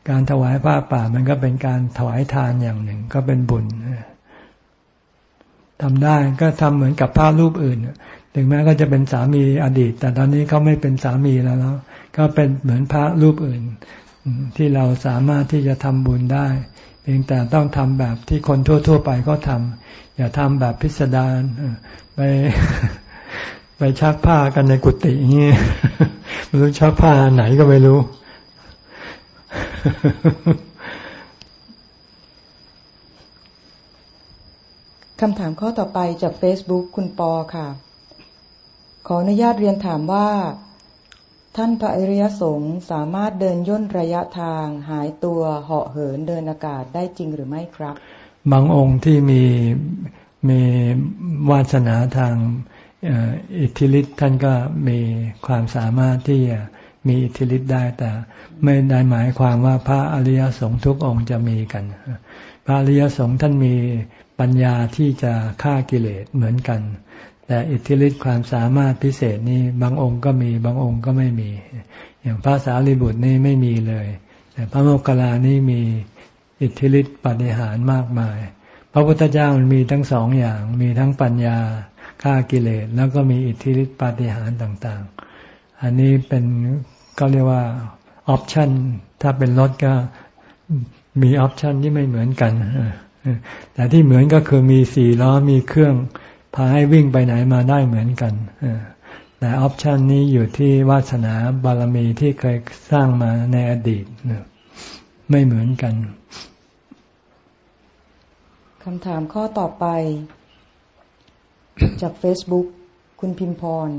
การถวายผ้าป่ามันก็เป็นการถวายทานอย่างหนึ่ง ก็เป็นบุญทำได้ก็ทำเหมือนกับผ้ารูปอื่นถึงแม้ก็จะเป็นสามีอดีต แต่ตอนนี้เขาไม่เป็นสามีแล้วแล้วก็เป็นเหมือนพระรูปอื่น ที่เราสามารถที่จะทำบุญได้ เพียงแต่ต้องทำแบบที่คนทั่ว ๆ ไปก็ทำอย่าทำแบบพิสดารไป ไปชักผ้ากันในกุฏิอย่างนี้ไม่รู้ชักผ้าไหนก็ไม่รู้ คำถามข้อต่อไปจาก Facebook คุณปอค่ะ ขออนุญาตเรียนถามว่า ท่านพระอริยสงฆ์สามารถเดินย่นระยะทาง หายตัวเหาะเหินเดินอากาศได้จริงหรือไม่ครับ บางองค์ที่มีมีวาสนาทาง อิทธิฤทธิ์ท่านก็มีความสามารถที่จะมีอิทธิฤทธิ์ได้แต่ไม่ได้หมายความว่าพระอริยสงฆ์ทุกองค์จะมีกัน พระอริยสงฆ์ท่านมีปัญญาที่จะฆ่ากิเลสเหมือนกัน แต่อิทธิฤทธิ์ความสามารถพิเศษนี่บางองค์ก็มีบางองค์ก็ไม่มี อย่างพระสารีบุตรนี่ไม่มีเลย แต่พระโมคคัลลานี่มีอิทธิฤทธิ์ปฏิหารมากมาย พระพุทธเจ้ามันมีทั้งสองอย่างมีทั้งปัญญา ฆ่ากิเลสแล้วก็มีอิทธิฤทธิ์ปฏิหาริย์ต่างๆ อันนี้เป็นก็เรียกว่าออปชันถ้าเป็นรถก็มีออปชันที่ไม่เหมือนกันแต่ที่เหมือนก็คือมีสี่ล้อมีเครื่องพาให้วิ่งไปไหนมาได้เหมือนกันแต่ออปชันนี้อยู่ที่วาสนาบารมีที่เคยสร้างมาในอดีตไม่เหมือนกันคำถามข้อต่อไป จาก Facebook คุณพิมพร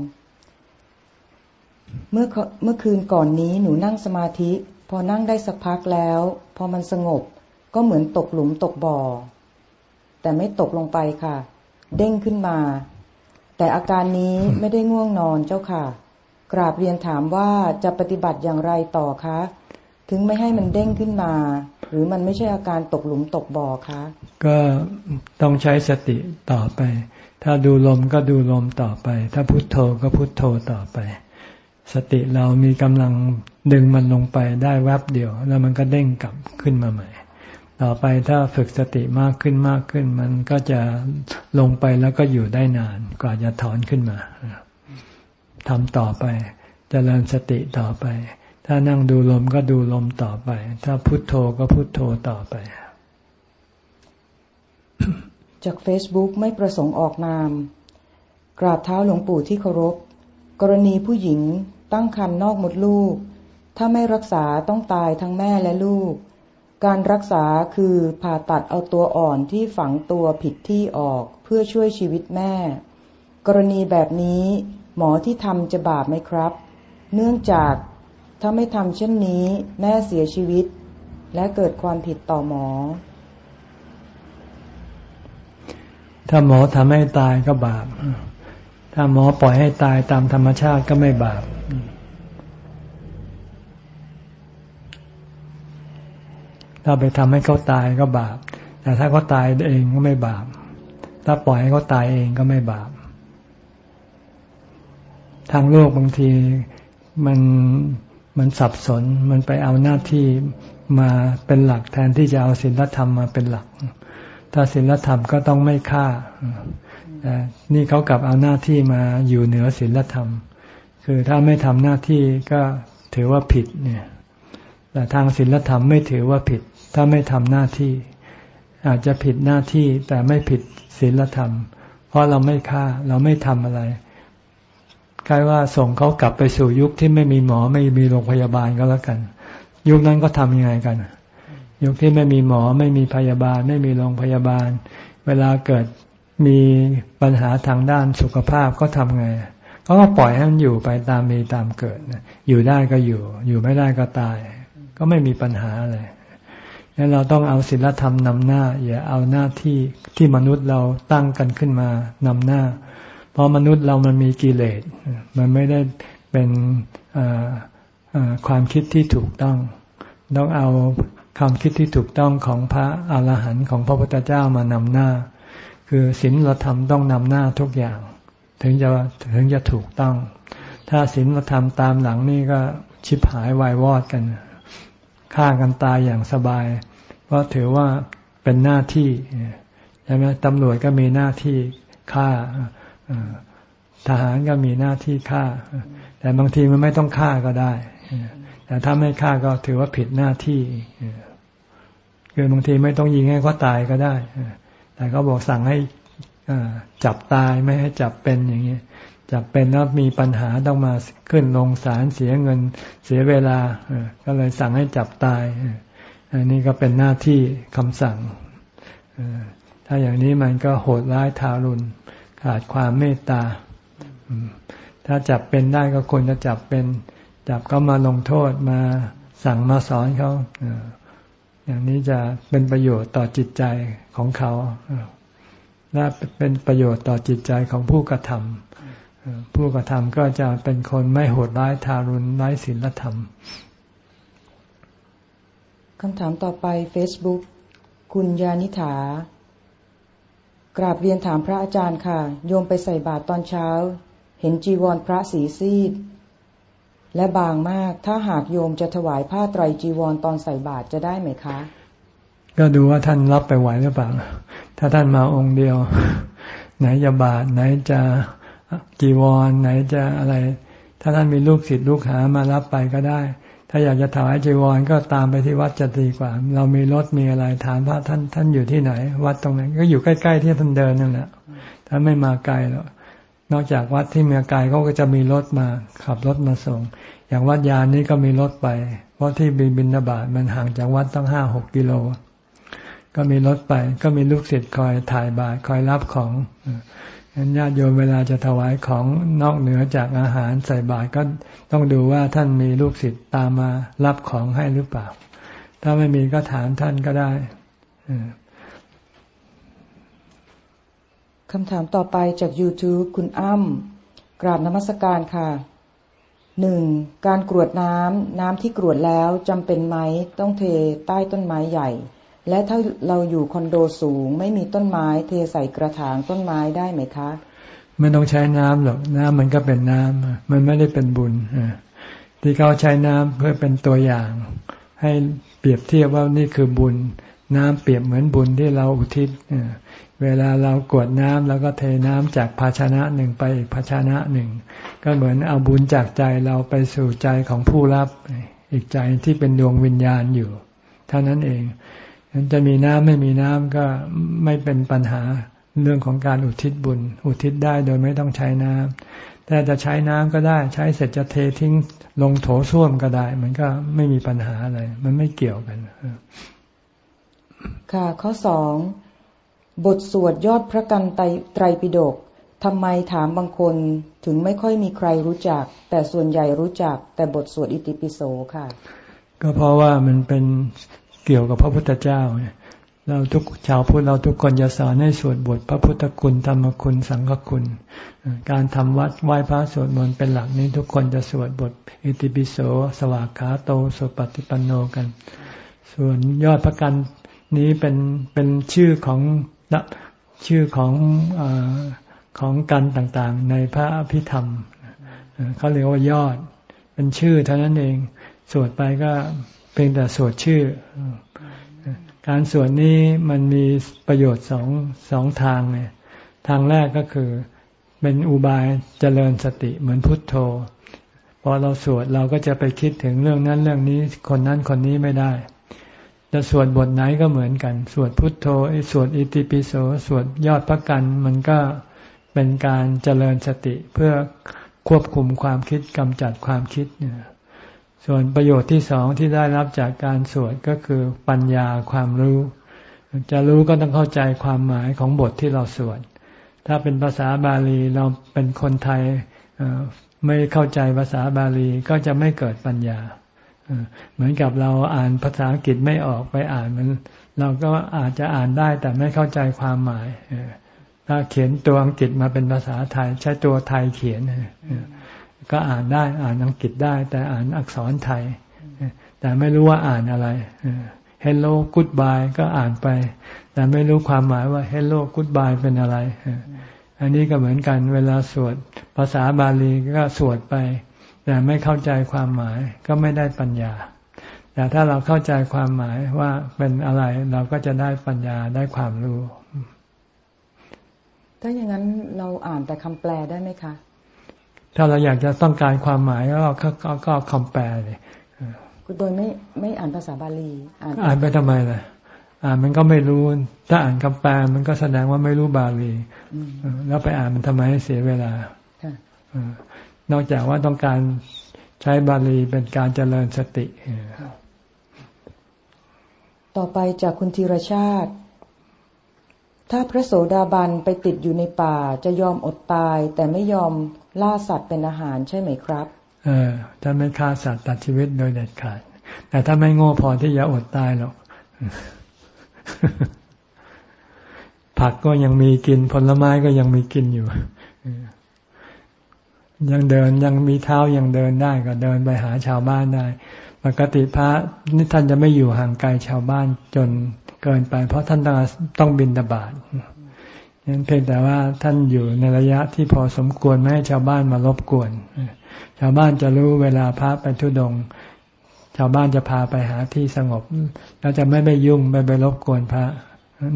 เมื่อเมื่อคืนก่อนนี้หนูนั่งสมาธิ พอนั่งได้สักพักแล้ว พอมันสงบก็เหมือนตกหลุมตกบ่อ แต่ไม่ตกลงไปค่ะ เด้งขึ้นมา แต่อาการนี้ไม่ได้ง่วงนอนเจ้าค่ะ กราบเรียนถามว่าจะปฏิบัติอย่างไรต่อคะ ถึงไม่ให้มันเด้งขึ้นมา หรือมันไม่ใช่อาการตกหลุมตกบ่อคะ ก็ต้องใช้สติต่อไป ถ้าดูลมก็ดูลมต่อไป ถ้าพุทโธก็พุทโธต่อไป สติเรามีกำลังดึงมันลงไปได้แวบเดียว แล้วมันก็เด้งกลับขึ้นมาใหม่ ต่อไปถ้าฝึกสติมากขึ้นมากขึ้น มันก็จะลงไปแล้วก็อยู่ได้นานกว่าจะถอนขึ้นมาทำต่อไปจเจริญสติต่อไป ถ้านั่งดูลมก็ดูลมต่อไป ถ้าพุโทโธก็พุโทโธต่อไป จาก Facebook ไม่ประสงค์ออกนาม กราบเท้าหลวงปู่ที่เคารพ กรณีผู้หญิงตั้งครรภ์นอกมดลูก ถ้าไม่รักษาต้องตายทั้งแม่และลูก การรักษาคือผ่าตัดเอาตัวอ่อนที่ฝังตัวผิดที่ออกเพื่อช่วยชีวิตแม่ กรณีแบบนี้หมอที่ทำจะบาปไหมครับ เนื่องจากถ้าไม่ทำเช่นนี้ แม่เสียชีวิต และเกิดความผิดต่อหมอ ถ้าหมอทำให้ตายก็บาป ถ้าหมอปล่อยให้ตายตามธรรมชาติก็ไม่บาป ถ้าไปทำให้เขาตายก็บาป แต่ถ้าเขาตายเองก็ไม่บาป ถ้าปล่อยให้เขาตายเองก็ไม่บาป ทางโลกบางทีมันมันสับสน มันไปเอาหน้าที่มาเป็นหลักแทนที่จะเอาศีลธรรมมาเป็นหลัก ถ้าศีลธรรมก็ต้องไม่ฆ่าแต่นี่เขากลับเอาหน้าที่มาอยู่เหนือศีลธรรม คือถ้าไม่ทำหน้าที่ก็ถือว่าผิดเนี่ย แต่ทางศีลธรรมไม่ถือว่าผิด ถ้าไม่ทำหน้าที่ อาจจะผิดหน้าที่แต่ไม่ผิดศีลธรรม เพราะเราไม่ฆ่าเราไม่ทำอะไรกลายว่าส่งเขากลับไปสู่ยุคที่ไม่มีหมอไม่มีโรงพยาบาลก็แล้วกัน ยุคนั้นก็ทำยังไงกัน ยุคที่ไม่มีหมอไม่มีพยาบาล ไม่มีโรงพยาบาล เวลาเกิดมีปัญหาทางด้านสุขภาพก็ทำไงเขาก็ปล่อยให้มันอยู่ไปตามมีตามเกิดอยู่ได้ก็อยู่ อยู่ไม่ได้ก็ตาย ก็ไม่มีปัญหาอะไรงั้นเราต้องเอาศีลธรรมนำหน้า อย่าเอาหน้าที่ที่มนุษย์เราตั้งกันขึ้นมานำหน้า เพราะมนุษย์เรามันมีกิเลส มันไม่ได้เป็นความคิดที่ถูกต้อง ต้องเอา ความคิดที่ถูกต้องของพระอาหารหันต์ของพระพุทธเจ้ามานำหน้า คือศีลธรรมต้องนำหน้าทุกอย่าง ถึงจะถึงจะถูกต้อง ถ้าศีลธรรมตามหลังนี่ก็ชิบหายวายวอดกันฆ่ากันตายอย่างสบาย เพราะถือว่าเป็นหน้าที่ใช่ไหมตำรวจก็มีหน้าที่ฆ่าทหารก็มีหน้าที่ฆ่า แต่บางทีมันไม่ต้องฆ่าก็ได้ แต่ถ้าไม่ฆ่าก็ถือว่าผิดหน้าที่ คือบางทีไม่ต้องยิงให้เขาตายก็ได้แต่เขาบอกสั่งให้จับตายไม่ให้จับเป็นอย่างนี้จับเป็นแล้วมีปัญหาต้องมาขึ้นลงศาลเสียเงินเสียเวลาก็เลยสั่งให้จับตายอันนี้ก็เป็นหน้าที่คำสั่งถ้าอย่างนี้มันก็โหดร้ายทารุณขาดความเมตตาถ้าจับเป็นได้ก็ควรจะจับเป็น จับก็มาลงโทษมาสั่งมาสอนเขา อย่างนี้จะเป็นประโยชน์ต่อจิตใจของเขาและเป็นประโยชน์ต่อจิตใจของผู้กระทำผู้กระทำก็จะเป็นคนไม่โหดร้ายทารุณไร้ศีลธรรมคำถามต่อไป Facebook คุณยานิถากราบเรียนถามพระอาจารย์ค่ะ โยมไปใส่บาตรตอนเช้า เห็นจีวรพระสีซีด และบางมาก ถ้าหากโยมจะถวายผ้าไตรจีวรตอนใส่บาตรจะได้ไหมคะ ก็ดูว่าท่านรับไปไหวหรือเปล่า ถ้าท่านมาองค์เดียว ไหนจะบาตรไหนจะจีวร ไหนจะอะไร ถ้าท่านมีลูกศิษย์ลูกหามารับไปก็ได้ ถ้าอยากจะถวายจีวรก็ตามไปที่วัดจะดีกว่า เรามีรถมีอะไรถามว่าท่านท่านอยู่ที่ไหน วัดตรงไหนก็อยู่ใกล้ๆที่ท่านเดินนั่นแหละถ้าไม่มาไกลหรอกนอกจากวัดที่เมียไกลเขาก็จะมีรถมาขับรถมาส่ง อย่างวัดยานนี้ก็มีรถไป เพราะที่บินบินบาตมันห่างจากวัดตั้งห้าหกกิโล ก็มีรถไป ก็มีลูกศิษย์คอยถ่ายบาตรคอยรับของงั้นญาติโยมเวลาจะถวายของนอกเหนือจากอาหารใส่บาตรก็ต้องดูว่าท่านมีลูกศิษย์ตามมารับของให้หรือเปล่า ถ้าไม่มีก็ถามท่านก็ได้คำถามต่อไปจาก YouTube คุณอ้ำกราบนมัสการค่ะ หนึ่งการกรวดน้ำน้ำที่กรวดแล้วจำเป็นไหมต้องเทใต้ต้นไม้ใหญ่ และถ้าเราอยู่คอนโดสูง ไม่มีต้นไม้เทใส่กระถางต้นไม้ได้ไหมคะไม่ต้องใช้น้ำหรอกน้ำมันก็เป็นน้ำมันไม่ได้เป็นบุญที่เขาใช้น้ำเพื่อเป็นตัวอย่าง ให้เปรียบเทียบว่านี่คือบุญ น้ำเปรียบเหมือนบุญที่เราอุทิศเวลาเรากวดน้ำแล้วก็เทน้ำจากภาชนะหนึ่งไปอีกภาชนะหนึ่ง ก็เหมือนเอาบุญจากใจเราไปสู่ใจของผู้รับ อีกใจที่เป็นดวงวิญญาณอยู่ เท่านั้นเองนั้นจะมีน้ำไม่มีน้ำก็ไม่เป็นปัญหาเรื่องของการอุทิศบุญ อุทิศได้โดยไม่ต้องใช้น้ำแต่จะใช้น้ำก็ได้ ใช้เสร็จจะเททิ้งลงโถส้วมก็ได้ มันก็ไม่มีปัญหาอะไร มันไม่เกี่ยวกัน ค่ะข้อสองบทสวดยอดพระกันไตรปิฎกทำไมถามบางคนถึงไม่ค่อยมีใครรู้จัก แต่ส่วนใหญ่รู้จัก แต่บทสวดอิติปิโสค่ะ ก็เพราะว่ามันเป็นเกี่ยวกับพระพุทธเจ้าเราทุกชาวพุทธเราทุกคนจะสอนให้สวดบทพระพุทธคุณธรรมคุณสังฆคุณ การทำวัดไหว้พระสวดมนต์เป็นหลักนี้ทุกคนจะสวดบทอิติปิโสสวากขาโตสุปฏิปันโนกัน ส่วนยอดพระกัน นี้เป็นเป็นชื่อของชื่อของอของกันต่างๆ ในพระอภิธรรมเขาเรียกว่ายอด เป็นชื่อเท่านั้นเอง สวดไปก็เพียงแต่สวดชื่อ การสวดนี้มันมีประโยชน์สองสองทางเนี่ยทางแรกก็คือเป็นอุบายเจริญสติเหมือนพุทโธพอเราสวดเราก็จะไปคิดถึงเรื่องนั้นเรื่องนี้คนนั้นคนนี้ไม่ได้ จะสวดบทไหนก็เหมือนกัน สวดพุทโธสวดอิติปิโสสวดยอดพระกัน มันก็เป็นการเจริญสติเพื่อควบคุมความคิดกำจัดความคิดเนี่ยส่วนประโยชน์ที่สองที่ได้รับจากการสวดก็คือปัญญาความรู้ จะรู้ก็ต้องเข้าใจความหมายของบทที่เราสวด ถ้าเป็นภาษาบาลีเราเป็นคนไทยไม่เข้าใจภาษาบาลีก็จะไม่เกิดปัญญา เหมือนกับเราอ่านภาษาอังกฤษไม่ออกไปอ่านมัน เราก็อาจจะอ่านได้แต่ไม่เข้าใจความหมายถ้าเขียนตัวอังกฤษมาเป็นภาษาไทย ใช้ตัวไทยเขียนก็อ่านได้อ่านอังกฤษได้ แต่อ่านอักษรไทย แต่ไม่รู้ว่าอ่านอะไร Hello Goodbye ก็อ่านไป แต่ไม่รู้ความหมายว่า Hello Goodbye เป็นอะไร อันนี้ก็เหมือนกันเวลาสวดภาษาบาลีก็สวดไป แต่ไม่เข้าใจความหมายก็ไม่ได้ปัญญา แต่ถ้าเราเข้าใจความหมายว่าเป็นอะไรเราก็จะได้ปัญญาได้ความรู้ ถ้าอย่างนั้นเราอ่านแต่คำแปลได้ไหมคะ ถ้าเราอยากจะต้องการความหมายก็ก็ก็คำแปลเลยโดยไม่ไม่อ่านภาษาบาลี อ่านอ่านไปทำไมล่ะอ่านมันก็ไม่รู้ ถ้าอ่านคำแปลมันก็แสดงว่าไม่รู้บาลีแล้วไปอ่านมันทำไมให้เสียเวลา นอกจากว่าต้องการใช้บาลีเป็นการเจริญสติ ต่อไปจากคุณธีรชาติ ถ้าพระโสดาบันไปติดอยู่ในป่าจะยอมอดตาย แต่ไม่ยอมล่าสัตว์เป็นอาหารใช่ไหมครับ เออถ้าไม่ฆ่าสัตว์ตัดชีวิตโดยเด็ดขาด แต่ถ้าไม่โง่พอที่จะอดตายหรอกผักก็ยังมีกินผลไม้ก็ยังมีกินอยู่ ยังเดินยังมีเท้ายังเดินได้ก็เดินไปหาชาวบ้านได้ ปกติพระนี่ท่านจะไม่อยู่ห่างไกลชาวบ้านจนเกินไป เพราะท่านต้องต้องบินตบาทนั้นเพียงแต่ว่าท่านอยู่ในระยะที่พอสมควรไม่ให้ชาวบ้านมารบกวน ชาวบ้านจะรู้เวลาพระไปทุดง ชาวบ้านจะพาไปหาที่สงบ แล้วจะไม่ไปยุ่งไม่ไปรบกวนพระ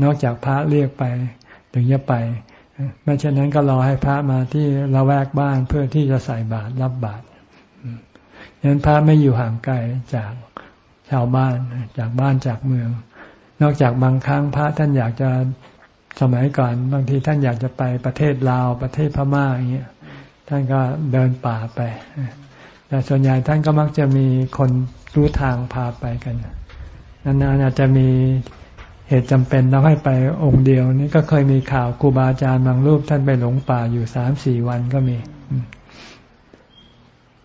นอกจากพระเรียกไป ถึงจะไป ไม่เช่นนั้นก็รอให้พระมาที่ละแวกบ้านเพื่อที่จะใส่บาตรรับบาตรฉะนั้นพระไม่อยู่ห่างไกลจากชาวบ้านจากบ้านจากเมือง นอกจากบางครั้งพระท่านอยากจะสมัยก่อน บางทีท่านอยากจะไปประเทศลาวประเทศพม่าอย่างเงี้ยท่านก็เดินป่าไป แต่ส่วนใหญ่ท่านก็มักจะมีคนรู้ทางพาไปกันนานๆอาจจะมี เหตุจำเป็นต้องให้ไปองค์เดียว นี่ก็เคยมีข่าวครูบาอาจารย์บางรูปท่านไปหลงป่าอยู่สามสี่วันก็มี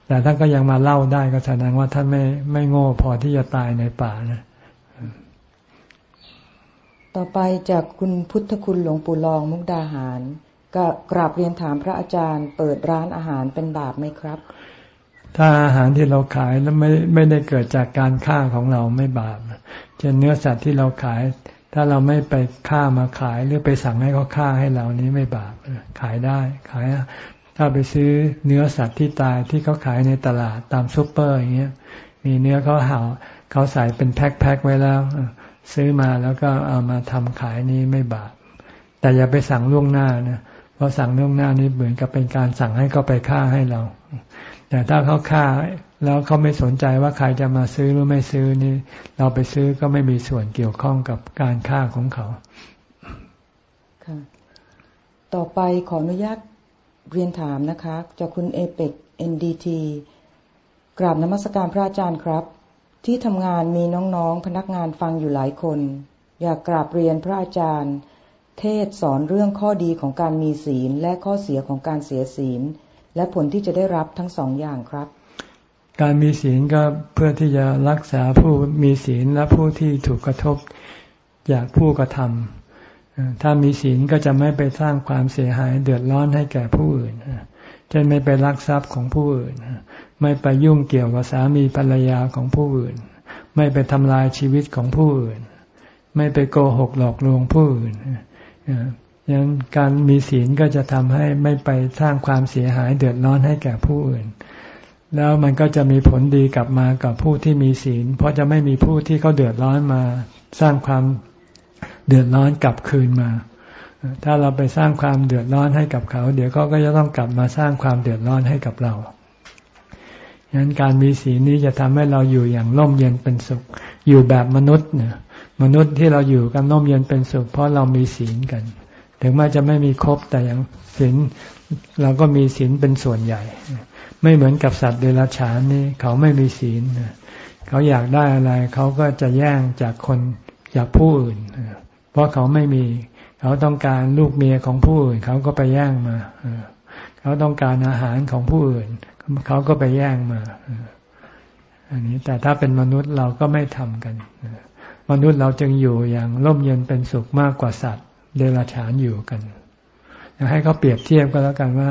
แต่ท่านก็ยังมาเล่าได้ก็แสดงว่าท่านไม่ไม่โง่พอที่จะตายในป่านะ ต่อไปจากคุณพุทธคุณหลวงปู่รองมุกดาหารก็กราบเรียนถามพระอาจารย์ เปิดร้านอาหารเป็นบาปไหมครับ ถ้าอาหารที่เราขายแล้วไม่ไม่ได้เกิดจากการฆ่าของเราไม่บาปเช่นเนื้อสัตว์ที่เราขาย ถ้าเราไม่ไปฆ่ามาขายหรือไปสั่งให้เขาฆ่าให้เรานี้ไม่บาปขายได้ขายถ้าไปซื้อเนื้อสัตว์ที่ตายที่เขาขายในตลาดตามซุปเปอร์อย่างเงี้ย มีเนื้อเขาเห่าเขาใส่เป็นแพ็คๆไว้แล้วซื้อมาแล้วก็เอามาทำขายนี้ไม่บาปแต่อย่าไปสั่งล่วงหน้านะเพราะสั่งล่วงหน้านี้เหมือนกับเป็นการสั่งให้เขาไปฆ่าให้เรา แต่ถ้าเขาฆ่า แล้วเขาไม่สนใจว่าใครจะมาซื้อหรือไม่ซื้อนี่ เราไปซื้อก็ไม่มีส่วนเกี่ยวข้องกับการฆ่าของเขาค่ะต่อไปขออนุญาตเรียนถามนะคะจากคุณเอเปกเอ็นดีทีกราบนมัสการพระอาจารย์ครับ ที่ทำงานมีน้องๆพนักงานฟังอยู่หลายคน อยากกราบเรียนพระอาจารย์ เทศสอนเรื่องข้อดีของการมีศีลและข้อเสียของการเสียศีล และผลที่จะได้รับทั้งสองอย่างครับ การมีศีลก็เพื่อที่จะรักษาผู้มีศีลและผู้ที่ถูกกระทบจากผู้กระทำถ้ามีศีลก็จะไม่ไปสร้างความเสียหายเดือดร้อนให้แก่ผู้อื่นจะไม่ไปลักทรัพย์ของผู้อื่น ไม่ไปยุ่งเกี่ยวกับสามีภรรยาของผู้อื่น ไม่ไปทำลายชีวิตของผู้อื่น ไม่ไปโกหกหลอกลวงผู้อื่นยังนั้นการมีศีลก็จะทำให้ไม่ไปสร้างความเสียหายเดือดร้อนให้แก่ผู้อื่น แล้วมันก็จะมีผลดีกลับมากับผู้ที่มีศีล เพราะจะไม่มีผู้ที่เขาเดือดร้อนมาสร้างความเดือดร้อนกลับคืนมา ถ้าเราไปสร้างความเดือดร้อนให้กับเขา เดี๋ยวเขาก็จะต้องกลับมาสร้างความเดือดร้อนให้กับเราฉะนั้นการมีศีลนี้จะทำให้เราอยู่อย่างร่มเย็นเป็นสุข อยู่แบบมนุษย์เนี่ยมนุษย์ที่เราอยู่กันร่มเย็นเป็นสุข เพราะเรามีศีลกัน ถึงแม้จะไม่มีครบแต่อย่างศีลเราก็มีศีลเป็นส่วนใหญ่ ไม่เหมือนกับสัตว์เดรัจฉานนี่เขาไม่มีศีลเขาอยากได้อะไร เขาก็จะแย่งจากคนจากผู้อื่น เพราะเขาไม่มี เขาต้องการลูกเมียของผู้อื่น เขาก็ไปแย่งมาเขาต้องการอาหารของผู้อื่น เขาก็ไปแย่งมาอันนี้แต่ถ้าเป็นมนุษย์เราก็ไม่ทำกันมนุษย์เราจึงอยู่อย่างร่มเย็นเป็นสุขมากกว่าสัตว์ เดรัจฉานอยู่กัน ให้เขาเปรียบเทียบก็แล้วกันว่า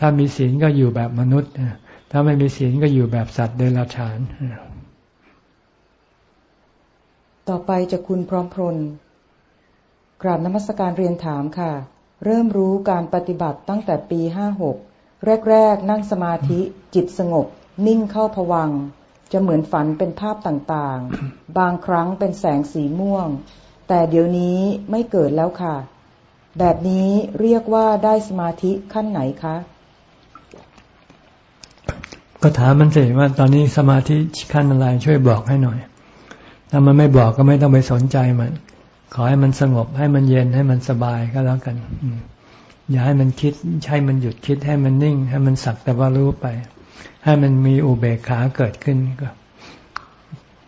ถ้ามีศีลก็อยู่แบบมนุษย์ ถ้าไม่มีศีลก็อยู่แบบสัตว์เดรัจฉาน ต่อไปจะคุณพร้อมพลกราบนมัสการเรียนถามค่ะ เริ่มรู้การปฏิบัติตั้งแต่ปีห้าหกแรก ๆ นั่งสมาธิจิตสงบ นิ่งเข้าผวัง จะเหมือนฝันเป็นภาพต่างๆ บางครั้งเป็นแสงสีม่วง แต่เดี๋ยวนี้ไม่เกิดแล้วค่ะ แบบนี้เรียกว่าได้สมาธิขั้นไหนคะ ก็ถามมันสิว่าตอนนี้สมาธิขั้นอะไรช่วยบอกให้หน่อย ถ้ามันไม่บอกก็ไม่ต้องไปสนใจมัน ขอให้มันสงบให้มันเย็นให้มันสบายก็แล้วกัน อย่าให้มันคิดให้มันหยุดคิดให้มันนิ่ง ให้มันสักแต่ว่ารู้ไป ให้มันมีอุเบกขาเกิดขึ้นก็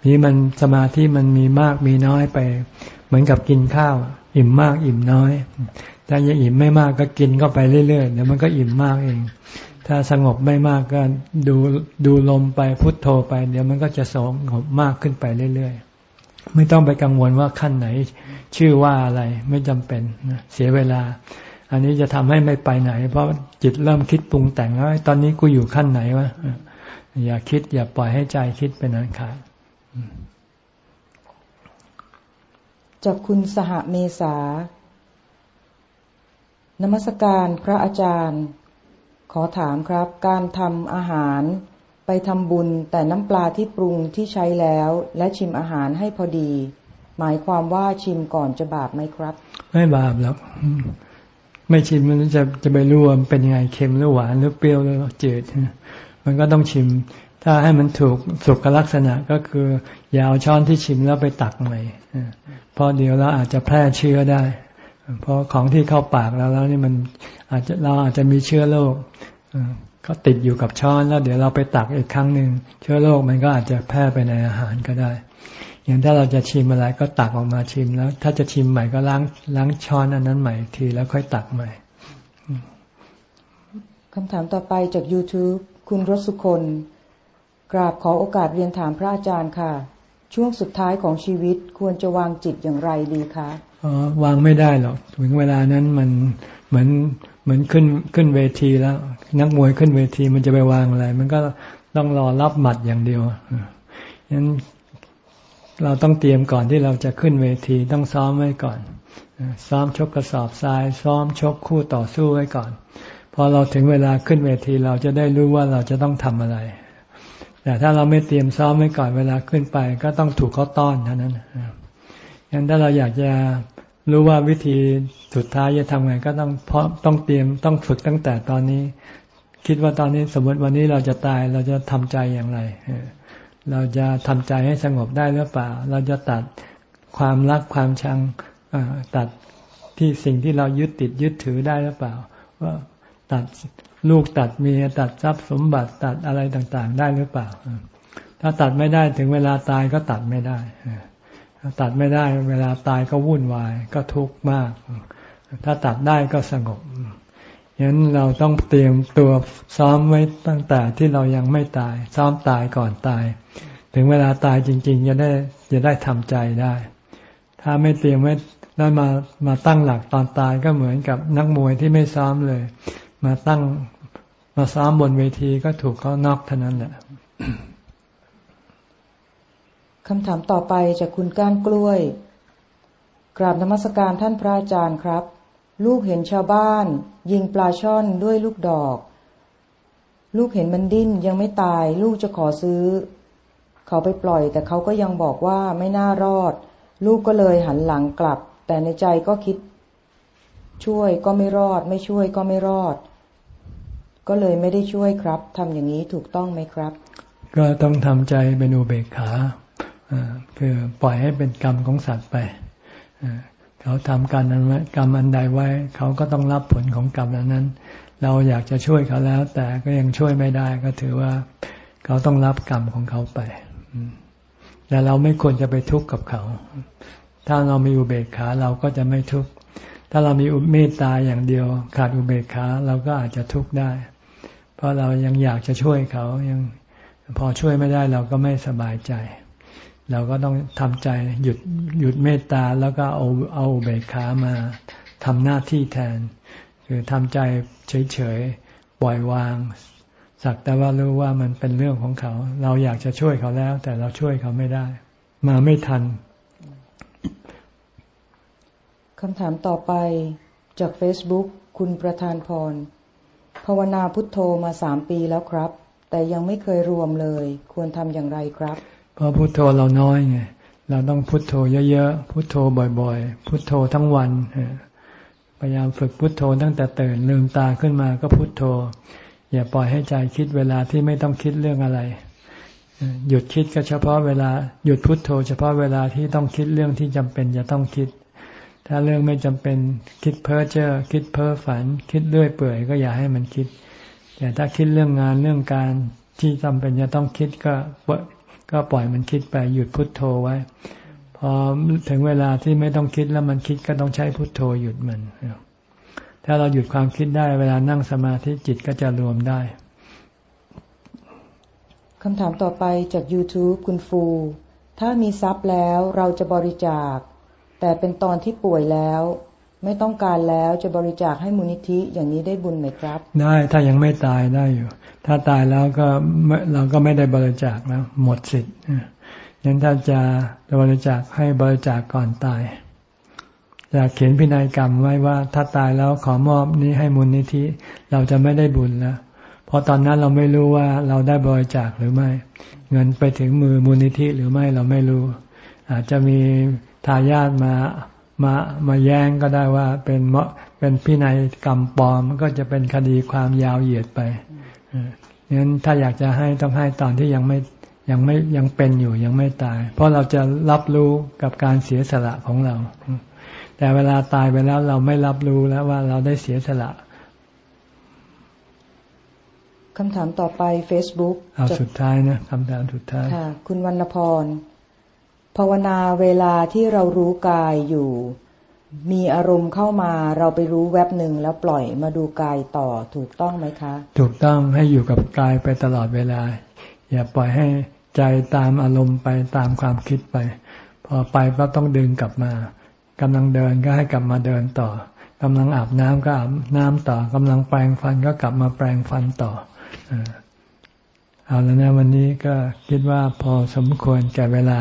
นี่มันสมาธิมันมีมากมีน้อยไป เหมือนกับกินข้าว อิ่มมากอิ่มน้อย ถ้ายังอิ่มไม่มากก็กินก็ไปเรื่อยๆเดี๋ยวมันก็อิ่มมากเอง ถ้าสงบไม่มากก็ดูดูลมไปพุทโธไป เดี๋ยวมันก็จะสงบมากขึ้นไปเรื่อยๆ ไม่ต้องไปกังวลว่าขั้นไหน ชื่อว่าอะไรไม่จำเป็นเสียเวลา อันนี้จะทำให้ไม่ไปไหน เพราะจิตเริ่มคิดปรุงแต่งแล้วตอนนี้กูอยู่ขั้นไหนวะอย่าคิดอย่าปล่อยให้ใจคิดเป็นอันขาด จากคุณสหเมษานมัสการพระอาจารย์ ขอถามครับ การทำอาหารไปทำบุญแต่น้ำปลาที่ปรุงที่ใช้แล้ว และชิมอาหารให้พอดี หมายความว่าชิมก่อนจะบาปไหมครับ ไม่บาปหรอกไม่ชิมมันจะจะไปรู้ว่าเป็นยังไงเค็มหรือหวานหรือเปรี้ยวหรือจืดมันก็ต้องชิม ถ้าให้มันถูกสุขลักษณะก็คือ อย่าเอาช้อนที่ชิมแล้วไปตักใหม่เพราะเดี๋ยวเราอาจจะแพร่เชื้อได้ เพราะของที่เข้าปากแล้วแล้วนี่มันอาจจะเราอาจจะมีเชื้อโรคก็ติดอยู่กับช้อนแล้วเดี๋ยวเราไปตักอีกครั้งหนึ่งเชื้อโรคมันก็อาจจะแพร่ไปในอาหารก็ได้ อย่างถ้าเราจะชิมอะไรก็ตักออกมาชิมแล้ว ถ้าจะชิมใหม่ก็ล้างล้างช้อนอันนั้นใหม่ทีแล้วค่อยตักใหม่คำถามต่อไปจาก YouTube คุณรสุคน กราบขอโอกาสเรียนถามพระอาจารย์ค่ะ ช่วงสุดท้ายของชีวิตควรจะวางจิตอย่างไรดีคะอ๋อวางไม่ได้หรอกถึงเวลานั้นมันเหมือนเหมือนขึ้นขึ้นเวทีแล้ว นักมวยขึ้นเวทีมันจะไปวางอะไร มันก็ต้องรอรับหมัดอย่างเดียวฉะนั้นเราต้องเตรียมก่อนที่เราจะขึ้นเวทีต้องซ้อมไว้ก่อน ซ้อมชกกระสอบทราย ซ้อมชกคู่ต่อสู้ไว้ก่อน พอเราถึงเวลาขึ้นเวทีเราจะได้รู้ว่าเราจะต้องทำอะไร แต่ถ้าเราไม่เตรียมซ้อมไว้ก่อนเวลาขึ้นไป ก็ต้องถูกเขาต้อนเท่านั้นงั้นถ้าเราอยากจะรู้ว่าวิธีสุดท้ายจะทำไงก็ต้องเพราะต้องเตรียมต้องฝึกตั้งแต่ตอนนี้ คิดว่าตอนนี้สมมติวันนี้เราจะตายเราจะทำใจอย่างไรเราจะทำใจให้สงบได้หรือเปล่า เราจะตัดความรักความชังตัดที่สิ่งที่เรายึดติดยึดถือได้หรือเปล่า ว่าตัด ลูกตัดเมียตัดทรัพย์สมบัติตัดอะไรต่างๆ ได้หรือเปล่า ถ้าตัดไม่ได้ถึงเวลาตายก็ตัดไม่ได้ตัดไม่ได้ เวลาตายก็วุ่นวาย ก็ทุกข์มาก ถ้าตัดได้ก็สงบฉะนั้นเราต้องเตรียมตัวซ้อมไว้ตั้งแต่ที่เรายังไม่ตาย ซ้อมตายก่อนตาย ถึงเวลาตายจริง ๆ จะได้จะได้ทำใจได้ ถ้าไม่เตรียมไว้แล้วมามาตั้งหลักตอนตายก็เหมือนกับนักมวยที่ไม่ซ้อมเลย มาตั้งมาซ้อมบนเวทีก็ถูกเขานอกเท่านั้นแหละคำถามต่อไปจากคุณก้านกล้วย กราบนมัสการท่านพระอาจารย์ครับ ลูกเห็นชาวบ้าน ยิงปลาช่อนด้วยลูกดอก ลูกเห็นมันดิ้นยังไม่ตาย ลูกจะขอซื้อ เขาไปปล่อย แต่เขาก็ยังบอกว่าไม่น่ารอด ลูกก็เลยหันหลังกลับ แต่ในใจก็คิด ช่วยก็ไม่รอด ไม่ช่วยก็ไม่รอด ก็เลยไม่ได้ช่วยครับทำอย่างนี้ถูกต้องไหมครับ ก็ต้องทำใจเป็นอุเบกขาคือปล่อยให้เป็นกรรมของสัตว์ไปเขาทำการนั้นกรรมอันใดไว้ เขาก็ต้องรับผลของกรรมนั้น เราอยากจะช่วยเขาแล้ว แต่ก็ยังช่วยไม่ได้ก็ถือว่า เขาต้องรับกรรมของเขาไปแต่เราไม่ควรจะไปทุกข์กับเขา ถ้าเรามีอุเบกขาเราก็จะไม่ทุกข์ถ้าเรามีเมตตาอย่างเดียว ขาดอุเบกขาเราก็อาจจะทุกข์ได้ เพราะเรายังอยากจะช่วยเขายังพอช่วยไม่ได้เราก็ไม่สบายใจ เราก็ต้องทำใจหยุดหยุดเมตตาแล้วก็เอาเอาเบกขามาทำหน้าที่แทน คือทำใจเฉยๆปล่อยวางสักแต่ว่ารู้ว่ามันเป็นเรื่องของเขา เราอยากจะช่วยเขาแล้ว แต่เราช่วยเขาไม่ได้ มาไม่ทันคำถามต่อไปจาก Facebook คุณประธานพร ภาวนาพุทโธมาสามปีแล้วครับ แต่ยังไม่เคยรวมเลย ควรทำอย่างไรครับ เพราะพุทโธเราน้อยไงเราต้องพุทโธเยอะๆ พุทโธบ่อยๆ พุทโธทั้งวันพยายามฝึกพุทโธตั้งแต่ตื่นลืมตาขึ้นมาก็พุทโธ อย่าปล่อยให้ใจคิดเวลาที่ไม่ต้องคิดเรื่องอะไร หยุดคิดก็เฉพาะเวลา หยุดพุทโธ เฉพาะเวลาที่ต้องคิดเรื่องที่จำเป็นจะต้องคิด ถ้าเรื่องไม่จำเป็นคิดเพ้อเจ้อคิดเพ้อฝัน คิดเรื่อยเปื่อยก็อย่าให้มันคิด แต่ถ้าคิดเรื่องงานเรื่องการที่จำเป็นจะต้องคิดก็ก็ปล่อยมันคิดไปหยุดพุดโทโธไว้ พอถึงเวลาที่ไม่ต้องคิดแล้วมันคิดก็ต้องใช้พุโทโธหยุดมัน ถ้าเราหยุดความคิดได้เวลานั่งสมาธิจิตก็จะรวมได้คำถามต่อไปจาก YouTube คุณฟู ถ้ามีทรัพย์แล้วเราจะบริจาค แต่เป็นตอนที่ป่วยแล้ว ไม่ต้องการแล้วจะบริจาคให้มูลนิธิอย่างนี้ได้บุญไหมครับ ได้ถ้ายังไม่ตายได้อยู่ ถ้าตายแล้วก็เราก็ไม่ได้บริจาคแล้ว หมดสิทธิ์งั้นถ้าจะบริจาคให้บริจาคก่อนตายอยากเขียนพินัยกรรมไว้ว่า ถ้าตายแล้วขอมอบนี้ให้มูลนิธิ เราจะไม่ได้บุญแล้วเพราะตอนนั้นเราไม่รู้ว่าเราได้บริจาคหรือไม่ เงินไปถึงมือมูลนิธิหรือไม่เราไม่รู้ อาจจะมี ทายาทมามามาแย้งก็ได้ว่าเป็นเมาะเป็นพินัยกรรมปลอมก็จะเป็นคดีความยาวเหยียดไปงั้นถ้าอยากจะให้ต้องให้ตอนที่ยังไม่ยังไม่ยังเป็นอยู่ยังไม่ตาย เพราะเราจะรับรู้กับการเสียสละของเรา แต่เวลาตายไปแล้วเราไม่รับรู้แล้วว่าเราได้เสียสละคำถามต่อไป Facebook เอาสุดท้ายนะคำถามสุดท้ายค่ะคุณวรรณพร ภาวนาเวลาที่เรารู้กายอยู่ มีอารมณ์เข้ามาเราไปรู้แวบหนึ่งแล้วปล่อยมาดูกายต่อถูกต้องไหมคะ ถูกต้องให้อยู่กับกายไปตลอดเวลา อย่าปล่อยให้ใจตามอารมณ์ไปตามความคิดไป พอไปก็ต้องดึงกลับมากำลังเดินก็ให้กลับมาเดินต่อกำลังอาบน้ำก็อาบน้ำต่อกำลังแปรงฟันก็กลับมาแปรงฟันต่อเอาแล้วนะวันนี้ก็คิดว่าพอสมควรแก่เวลา